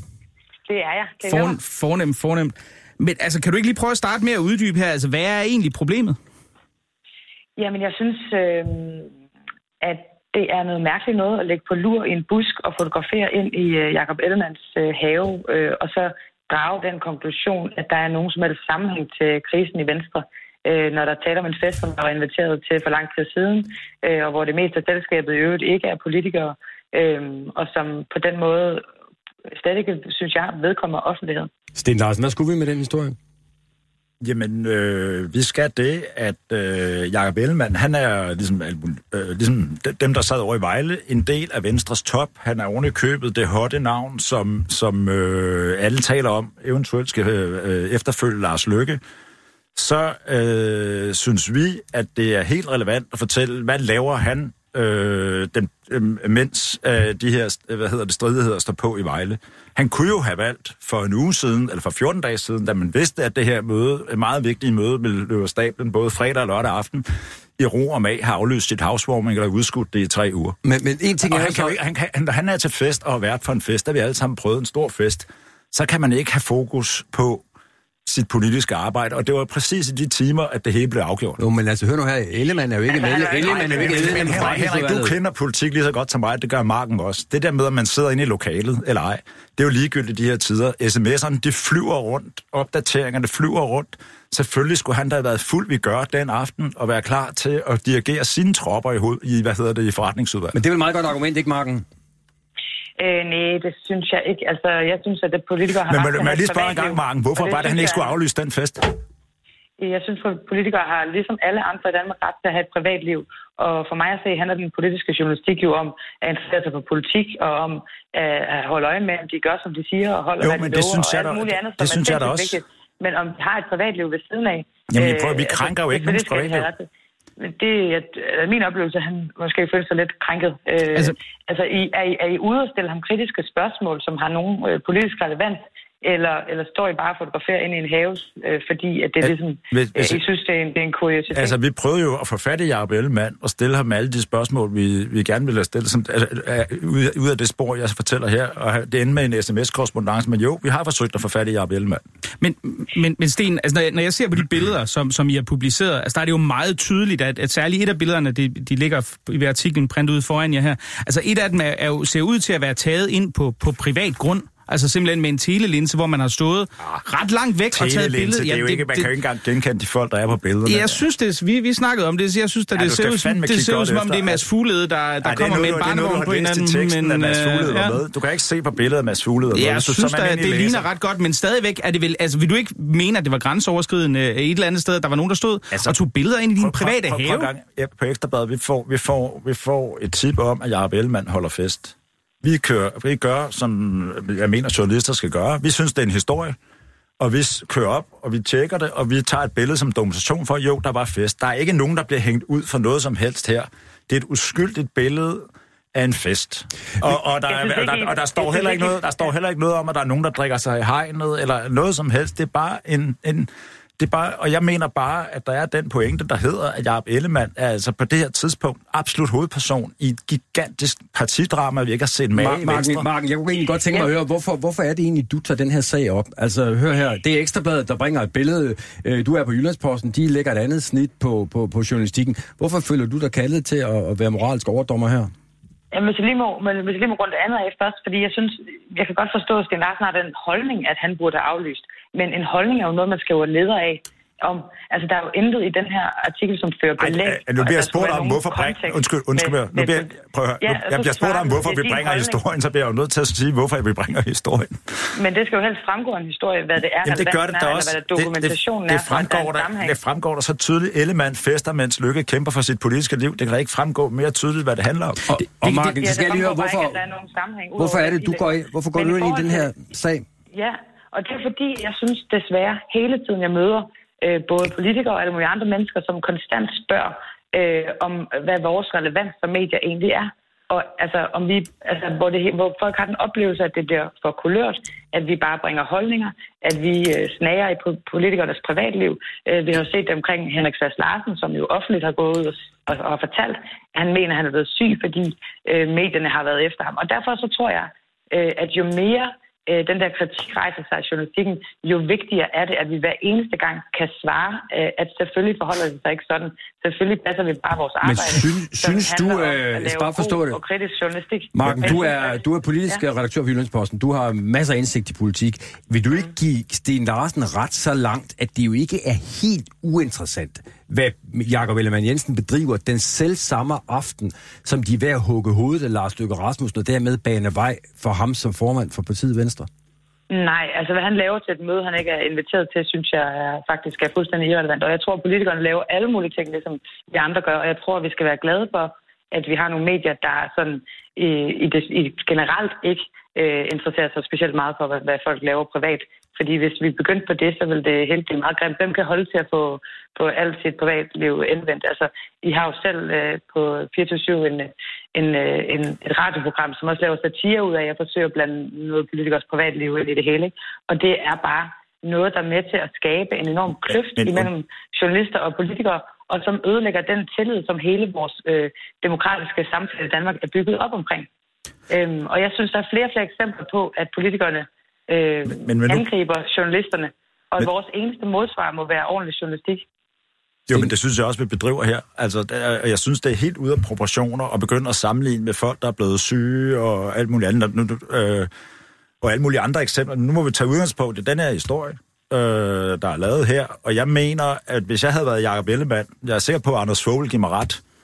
Det er jeg. Det er fornemt, fornemt. Men altså, kan du ikke lige prøve at starte med at uddybe her? Altså, hvad er egentlig problemet? Jamen, jeg synes, øh, at det er noget mærkeligt noget at lægge på lur i en busk og fotografere ind i øh, Jakob Ellemanns øh, have, øh, og så drage den konklusion, at der er nogen som helst sammenhæng til krisen i Venstre, øh, når der taler om en fest, som der var inviteret til for lang tid siden, øh, og hvor det meste af selskabet i øvrigt ikke er politikere, øh, og som på den måde slet ikke, synes jeg, vedkommer offentligheden. Sten Larsen, hvad skulle vi med den historie? Jamen, øh, vi skal det, at øh, Jacob Ellemann, han er ligesom, øh, ligesom dem, der sad over i Vejle, en del af Venstres top. Han er ordentligt købet det hotte navn, som, som øh, alle taler om, eventuelt skal øh, efterfølge Lars Lykke. Så øh, synes vi, at det er helt relevant at fortælle, hvad laver han øh, den, øh, mens øh, de her hvad hedder det, stridigheder står på i Vejle. Han kunne jo have valgt for en uge siden, eller for 14 dage siden, da man vidste, at det her møde, et meget vigtigt møde med løber stablen, både fredag og lørdag aften, i ro og mag har aflyst sit housewarming eller udskudt det i tre uger. Men, men en ting Og er han, kan, han, kan, han, han er til fest og har været for en fest, der vi alle sammen prøvet en stor fest. Så kan man ikke have fokus på sit politiske arbejde, og det var præcis i de timer, at det hele blev afgjort. Jo, men altså, hør nu her. Ellemann er jo ikke med. Ellemann er jo ikke medlem Henrik, Henrik, du kender politik lige så godt som mig, det gør Marken også. Det der med, at man sidder inde i lokalet, eller ej, det er jo ligegyldigt i de her tider. SMS'erne, de flyver rundt, opdateringerne flyver rundt. Selvfølgelig skulle han da have været fuld vi gør den aften, og være klar til at dirigere sine tropper i, hoved, i hvad hedder det, i forretningsudvalget. Men det er vel et meget godt argument, ikke, Marken? Øh, nej, det synes jeg ikke. Altså, jeg synes, at det politikere har Men må, må jeg lige spørge en gang. Marken, hvorfor Og det var det, han ikke skulle aflyse den fest? Jeg synes, at politikere har ligesom alle andre i Danmark ret til at have et privatliv. Og for mig at se handler den politiske journalistik jo om at interessere sig for politik, og om at holde øje med, om de gør, som de siger, og holder, Jo, hvad de men det lover, synes og jeg alt da- muligt andet, det som synes jeg da også. vigtigt. Men om de har et privatliv ved siden af... Jamen, prøv, vi øh, krænker jo ikke nogens privatliv. Det er er min oplevelse, at han måske føler sig lidt krænket. Øh, Altså- altså, altså I, er, I, er I ude og stille ham kritiske spørgsmål, som har nogen øh, politisk relevans, eller, eller står I bare og fotograferer ind i en have, øh, fordi at det er ligesom, hvis- øh, hvis- I synes, det er en, det er en kuriositet? Altså, vi prøvede jo at få fat i Jacob Ellemann og stille ham alle de spørgsmål, vi, vi gerne ville have stillet, som, altså, øh, ud, ud af det spor, jeg fortæller her. Og det endte med en sms-korrespondance, men jo, vi har forsøgt at få fat i Jacob Ellemann. Men, men, men Sten, altså, når, jeg, når jeg ser på de billeder, som, som I har publiceret, altså, der er det jo meget tydeligt, at, at særligt et af billederne, de, de ligger i artiklen printet ud foran jer her, altså et af dem er, er jo, ser ud til at være taget ind på, på privat grund. Altså simpelthen med en telelinse, hvor man har stået ret langt væk og taget Telelinse, billedet. det er jo ikke, man kan jo ikke engang genkende de folk, der er på billederne. Jeg synes, det, vi, vi snakkede om det, så jeg synes, at Ja, det du ser ud, som, det ser ud som om, det er Mads Fuglede, der, der Ej, det er kommer noget, med en det er noget, barnevogn du på har en læst i anden. teksten, at Mads Fuglede var ja. med. Du kan ikke se på billedet, at Mads Fuglede var med. Ja, jeg synes, er i det læser. ligner ret godt, men stadigvæk er det vel... Altså, vil du ikke mene, at det var grænseoverskridende et eller andet sted, der var nogen, der stod Altså, og tog billeder ind i din private have? Ja, på Ekstrabladet, vi får, vi, får, vi får et tip om, at Jacob Ellemann holder fest. Vi, kører, vi gør, som jeg mener, journalister skal gøre. Vi synes, det er en historie. Og vi kører op, og vi tjekker det, og vi tager et billede som dokumentation for, jo, der var fest. Der er ikke nogen, der bliver hængt ud for noget som helst her. Det er et uskyldigt billede af en fest. Og, og, der, er, og, der, og der står heller ikke, ikke noget, der står heller ikke noget om, at der er nogen, der drikker sig i hegnet, eller noget som helst. Det er bare en... en det er bare, og jeg mener bare, at der er den pointe, der hedder, at Jacob Ellemann er altså på det her tidspunkt absolut hovedperson i et gigantisk partidrama, vi ikke har set med i Marken, jeg kunne egentlig godt tænke mig at høre, hvorfor, hvorfor er det egentlig, du tager den her sag op? Altså, hør her, det er Ekstrabladet, der bringer et billede. Øh, Du er på Jyllandsposten, de lægger et andet snit på, på, på journalistikken. Hvorfor føler du dig kaldet til at, at være moralsk overdommer her? Jamen, hvis jeg lige må, men hvis jeg lige må runde det andet af først, fordi jeg synes, jeg kan godt forstå, at Sten Larsen har den holdning, at han burde have aflyst. Men en holdning er jo noget, man skriver leder af. Om, altså, der er jo intet i den her artikel, som fører Ej, belæg. øh, nu og bliver der jeg skulle spurgt være om, hvorfor bring... Undskyld, undskyld med- mig. Nu bliver, prøv at høre. Ja, jeg bliver spurgt om, hvorfor det er vi bringer holdning. historien, så bliver jeg jo nødt til at sige, hvorfor vi bringer historien. Men det skal jo helst fremgå en historie, hvad det er, Jamen, det gør det eller også. hvad Det, dokumentationen det, det, er, der er fremgår en der, det fremgår der så tydeligt. Ellemann fester, mens Lykke kæmper for sit politiske liv. Det kan da ikke fremgå mere tydeligt, hvad det handler om. Og, og Marken, Ja, så skal jeg det lige høre, hvorfor, ikke, at der er nogen sammenhæng, udover hvorfor er det, du går hvorfor går Men du ind i den her sag? Ja, og det er fordi, jeg synes desværre hele tiden, jeg møder øh, både politikere og alle mulige andre mennesker, som konstant spørger øh, om, hvad vores relevans som medier egentlig er. Og altså, om vi, altså hvor, det, hvor folk har den oplevelse, at det bliver for kulørt, at vi bare bringer holdninger, at vi øh, snager i politikernes privatliv. Øh, vi har jo set det omkring Henrik Sass Larsen, som jo offentligt har gået ud og, og, og fortalt, at han mener, at han er blevet syg, fordi øh, medierne har været efter ham. Og derfor så tror jeg, øh, at jo mere øh, den der kritik rejser sig i journalistikken, jo vigtigere er det, at vi hver eneste gang kan svare, øh, at selvfølgelig forholder det sig ikke sådan. Selvfølgelig passer vi bare vores Men arbejde. synes- som synes du, øh, jeg skal bare forstå det. Og kritisk journalistik. Marken, Men du er, synes, du er politisk Ja. ja. redaktør for Jyllandsposten. Du har masser af indsigt i politik. Vil du ikke give Sten Larsen ret så langt, at det jo ikke er helt uinteressant, hvad Jakob Ellemann Jensen bedriver den selv samme aften, som de er ved at hugge hovedet af Lars Løkke Rasmussen, og dermed bane vej for ham som formand for partiet Venstre? Nej, altså hvad han laver til et møde, han ikke er inviteret til, synes jeg er, faktisk er fuldstændig irrelevant. Og jeg tror, at politikerne laver alle mulige ting, ligesom de andre gør. Og jeg tror, at vi skal være glade for, at vi har nogle medier, der sådan i, i det, i generelt ikke øh, interesserer sig specielt meget for, hvad, hvad folk laver privat. Fordi hvis vi begyndte på det, så vil det helt blive meget grimt. Hvem kan holde til at få, få alt sit privatliv indvendt? Altså, I har jo selv øh, på 24 en, en, øh, en, et radioprogram, som også laver satire ud af, at jeg forsøger at blande noget politikers privatliv ind i det hele. Ikke? Og det er bare noget, der er med til at skabe en enorm kløft men- imellem journalister og politikere, og som ødelægger den tillid, som hele vores øh, demokratiske samfund i Danmark er bygget op omkring. Øhm, og jeg synes, der er flere og flere eksempler på, at politikerne øh, Men- men nu- angriber journalisterne, og Men- vores eneste modsvar må være ordentlig journalistik. Jo, men det synes jeg også, vi bedriver her. Altså, det er- jeg synes, det er helt ude af proportioner at begynde at sammenligne med folk, der er blevet syge og alt muligt andet. Nu, øh, og alle mulige andre eksempler. Nu må vi tage udgangspunkt i den her historie, øh, der er lavet her. Og jeg mener, at hvis jeg havde været Jacob Ellemann, jeg er sikker på, at Anders Fogh vil give mig ret, øh,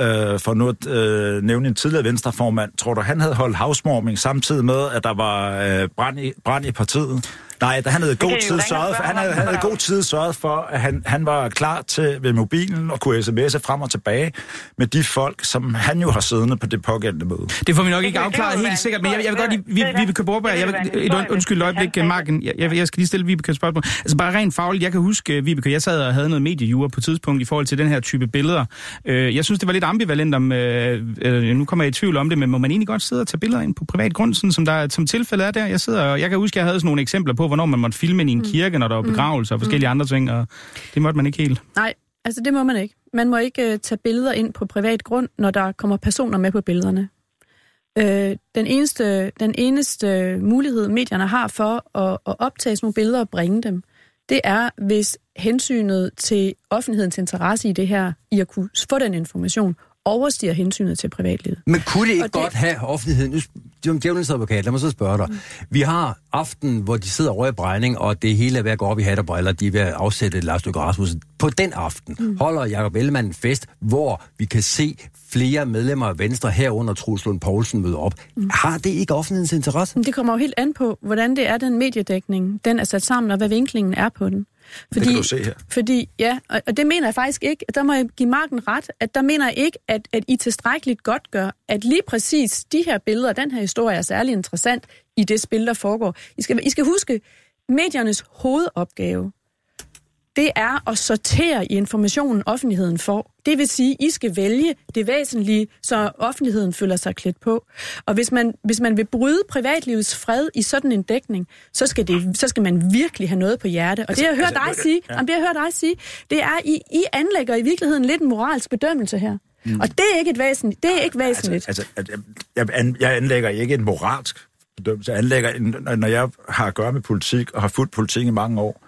Øh, for nu at øh, nævne en tidligere venstreformand. Tror du, han havde holdt havsmorming samtidig med, at der var øh, brand, i, brand i partiet? Nej, da han havde kan god tid sørget for, han havde, han havde god tid sørget for, at han, han var klar til ved mobilen og kunne sms'e frem og tilbage med de folk, som han jo har siddende på det pågældende møde. Det får vi nok ikke afklaret helt sikkert, men jeg, jeg vil godt lige... historie. Vi, Vibeke Borberg, Det jeg vil et historie, undskyld øjeblik, Marken. Jeg, jeg, jeg skal lige stille Vibeke et spørgsmål. Altså bare rent fagligt, jeg kan huske, Vibeke, jeg sad og havde noget mediejure på et tidspunkt i forhold til den her type billeder. Øh, Jeg synes, det var lidt ambivalent om... øh, øh, Nu kommer jeg i tvivl om det, men må man egentlig godt sidde og tage billeder ind på privat grund, sådan som, der, som tilfældet er der? Jeg sidder og jeg kan huske, jeg havde sådan nogle eksempler på, hvornår man måtte filme ind i en kirke, når der var begravelser og forskellige andre ting, og det måtte man ikke helt. Nej, altså det må man ikke. Man må ikke uh, tage billeder ind på privat grund, når der kommer personer med på billederne. Øh, den, eneste, den eneste mulighed, medierne har for at, at optage sådan nogle billeder og bringe dem, det er, hvis hensynet til offentlighedens interesse i det her, i at kunne få den information, overstiger hensynet til privatlivet. Men kunne det ikke Og det... det- godt have offentligheden? Nu, det er jo en djævelens advokat, lad mig så spørge dig. Vi har aften, hvor de sidder over i brænding, og det hele er ved at gå op i hat og briller, de er ved at afsætte Lars Løkke Rasmussen. På den aften mm. holder Jacob Ellemann en fest, hvor vi kan se flere medlemmer af Venstre herunder Truls Lund Poulsen møde op. Mm. Har det ikke offentlighedens interesse? Men det kommer jo helt an på, hvordan det er, den mediedækning, den er sat sammen, og hvad vinklingen er på den. Kan du se her. Fordi, ja, og, og det mener jeg faktisk ikke, der må jeg give Marken ret, at der mener jeg ikke, at, at I tilstrækkeligt godt gør, at lige præcis de her billeder, den her historie er særlig interessant i det spil, der foregår. I skal, I skal huske, mediernes hovedopgave, det er at sortere i informationen, offentligheden får. Det vil sige, I skal vælge det væsentlige, så offentligheden føler sig klædt på. Og hvis man, hvis man vil bryde privatlivets fred i sådan en dækning, så skal, det, så skal man virkelig have noget på hjerte. Og det, jeg hører altså, dig sige, ja. det, jeg hører dig sige, det er, I, I anlægger i virkeligheden lidt en moralsk bedømmelse her. Mm. Og det er ikke et væsentligt. Det er ikke væsentligt. Altså, altså jeg, jeg, an- jeg anlægger ikke en moralsk bedømmelse. Jeg anlægger, en, når jeg har at gøre med politik, og har fulgt politik i mange år,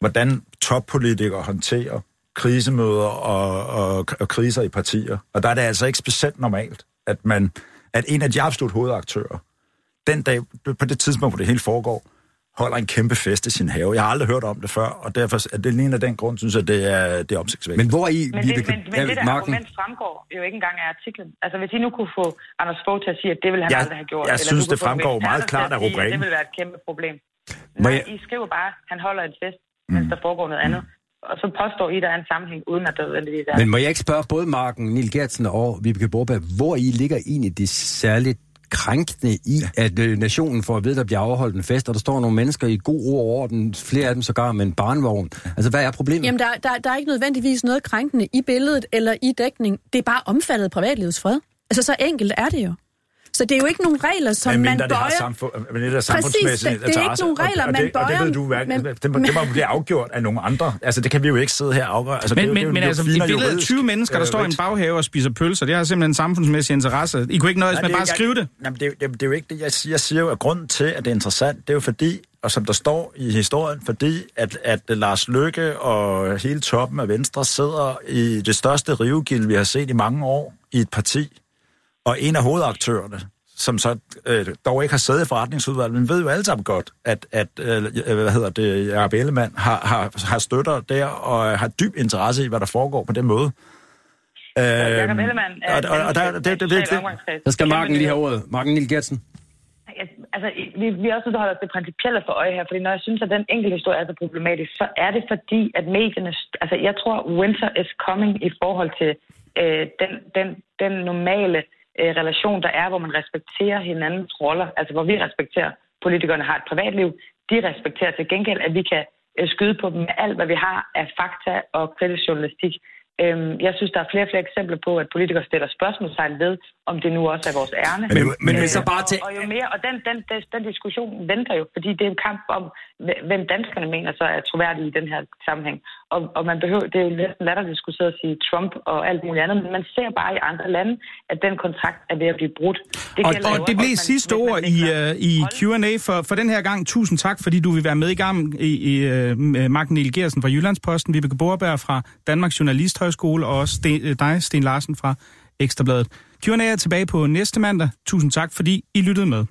hvordan toppolitikere håndterer krisemøder og, og, og kriser i partier. Og der er det altså ikke specielt normalt, at man at en af de absolut hovedaktører, den dag, på det tidspunkt, hvor det hele foregår, holder en kæmpe fest i sin have. Jeg har aldrig hørt om det før, og derfor er det lige af den grund, synes jeg, det er, det er opsigtsvækkende. Men hvor i, Men det, Vibeke, men, men det der Marken? argument fremgår jo ikke engang af artiklen. Altså hvis I nu kunne få Anders Fogh til at sige, at det ville han Jeg- aldrig have gjort. jeg eller synes, det fremgår meget klart af rubrikken. Det ville være et kæmpe problem. Nej, jeg- I skriver bare, at han holder en fest, mens der foregår noget andet. Og så påstår I, at der er en sammenhæng, uden at der nødvendigvis er. Men må jeg ikke spørge både Marken, Niel Gertsen og Vibeke Borberg, hvor I ligger egentlig det særligt krænkende i, at øh, nationen får at vide, at der bliver afholdt en fest, og der står nogle mennesker i god ro og orden, flere af dem sågar med en barnvogn. Altså, hvad er problemet? Jamen, der, der, der er ikke nødvendigvis noget krænkende i billedet eller i dækning. Det er bare omfattet privatlivets fred. Altså, så enkelt er det jo. Så det er jo ikke nogen regler, som Men man mindre det har bøjer... samfund, men det er samfundsmæssigt det- det er ikke nogen regler, og, og, man det, og det bøjer- ved du, hvad, men- det, må, det må blive afgjort af nogle andre. Altså, det kan vi jo ikke sidde her og afgøre. Altså, det, er Men, det, er men, men det er jo altså, finere billedet af juridisk, 20 mennesker, der øh, står i en baghave og spiser pølser, det har simpelthen en samfundsmæssig interesse. I kunne ikke nøjes Nej, med det er bare at skrive det. Jamen, det, er, jo- det, det er jo ikke det, jeg siger. Jeg siger jo, at grunden til, at det er interessant, det er jo fordi, og som der står i historien, fordi at, at Lars Løkke og hele toppen af Venstre sidder i det største rivegild, vi har set i mange år i et parti. Og en af hovedaktørerne, som så øh, dog ikke har siddet i forretningsudvalget, men ved jo alle sammen godt, at, at øh, hvad hedder det, Jacob Ellemann har, har, har støtter der og har dyb interesse i, hvad der foregår på den måde. Øh, Jacob Ellemann er og, og, og der, det, det, det, det, Der skal Marken lige have ordet. Marken Niel Gertsen. Altså, vi, vi er også nødt til at holde os det principielle for øje her, fordi når jeg synes, at den enkelte historie er så problematisk, så er det fordi, at medierne... Altså, jeg tror, winter is coming i forhold til øh, den, den, den normale øh, Øh, relation, der er, hvor man respekterer hinandens roller, altså hvor vi respekterer, politikerne har et privatliv, de respekterer til gengæld, at vi kan øh, skyde på dem med alt, hvad vi har af fakta og kritisk journalistik. Øhm, jeg synes, der er flere og flere eksempler på, at politikere stiller spørgsmålstegn ved, om det nu også er vores ærne. Men, men hvis så bare til... Og jo mere, og den, den, den, den diskussion venter jo, fordi det er en kamp om, hvem danskerne mener så er troværdige i den her sammenhæng. Og, og man behøver, det er jo næsten latterligt skulle sidde og sige Trump og alt muligt andet, men man ser bare i andre lande, at den kontrakt er ved at blive brudt. Det og, og det blev også, sidste ord i, uh, i Q&A for, for den her gang. Tusind tak, fordi du vil være med i gang i, i uh, Mark Niel Gersen fra Jyllandsposten, Vibeke Borberg fra Danmarks Handelshøjskole, og også Sten, øh, dig, Sten Larsen fra Ekstrabladet. Q&A er tilbage på næste mandag. Tusind tak, fordi I lyttede med.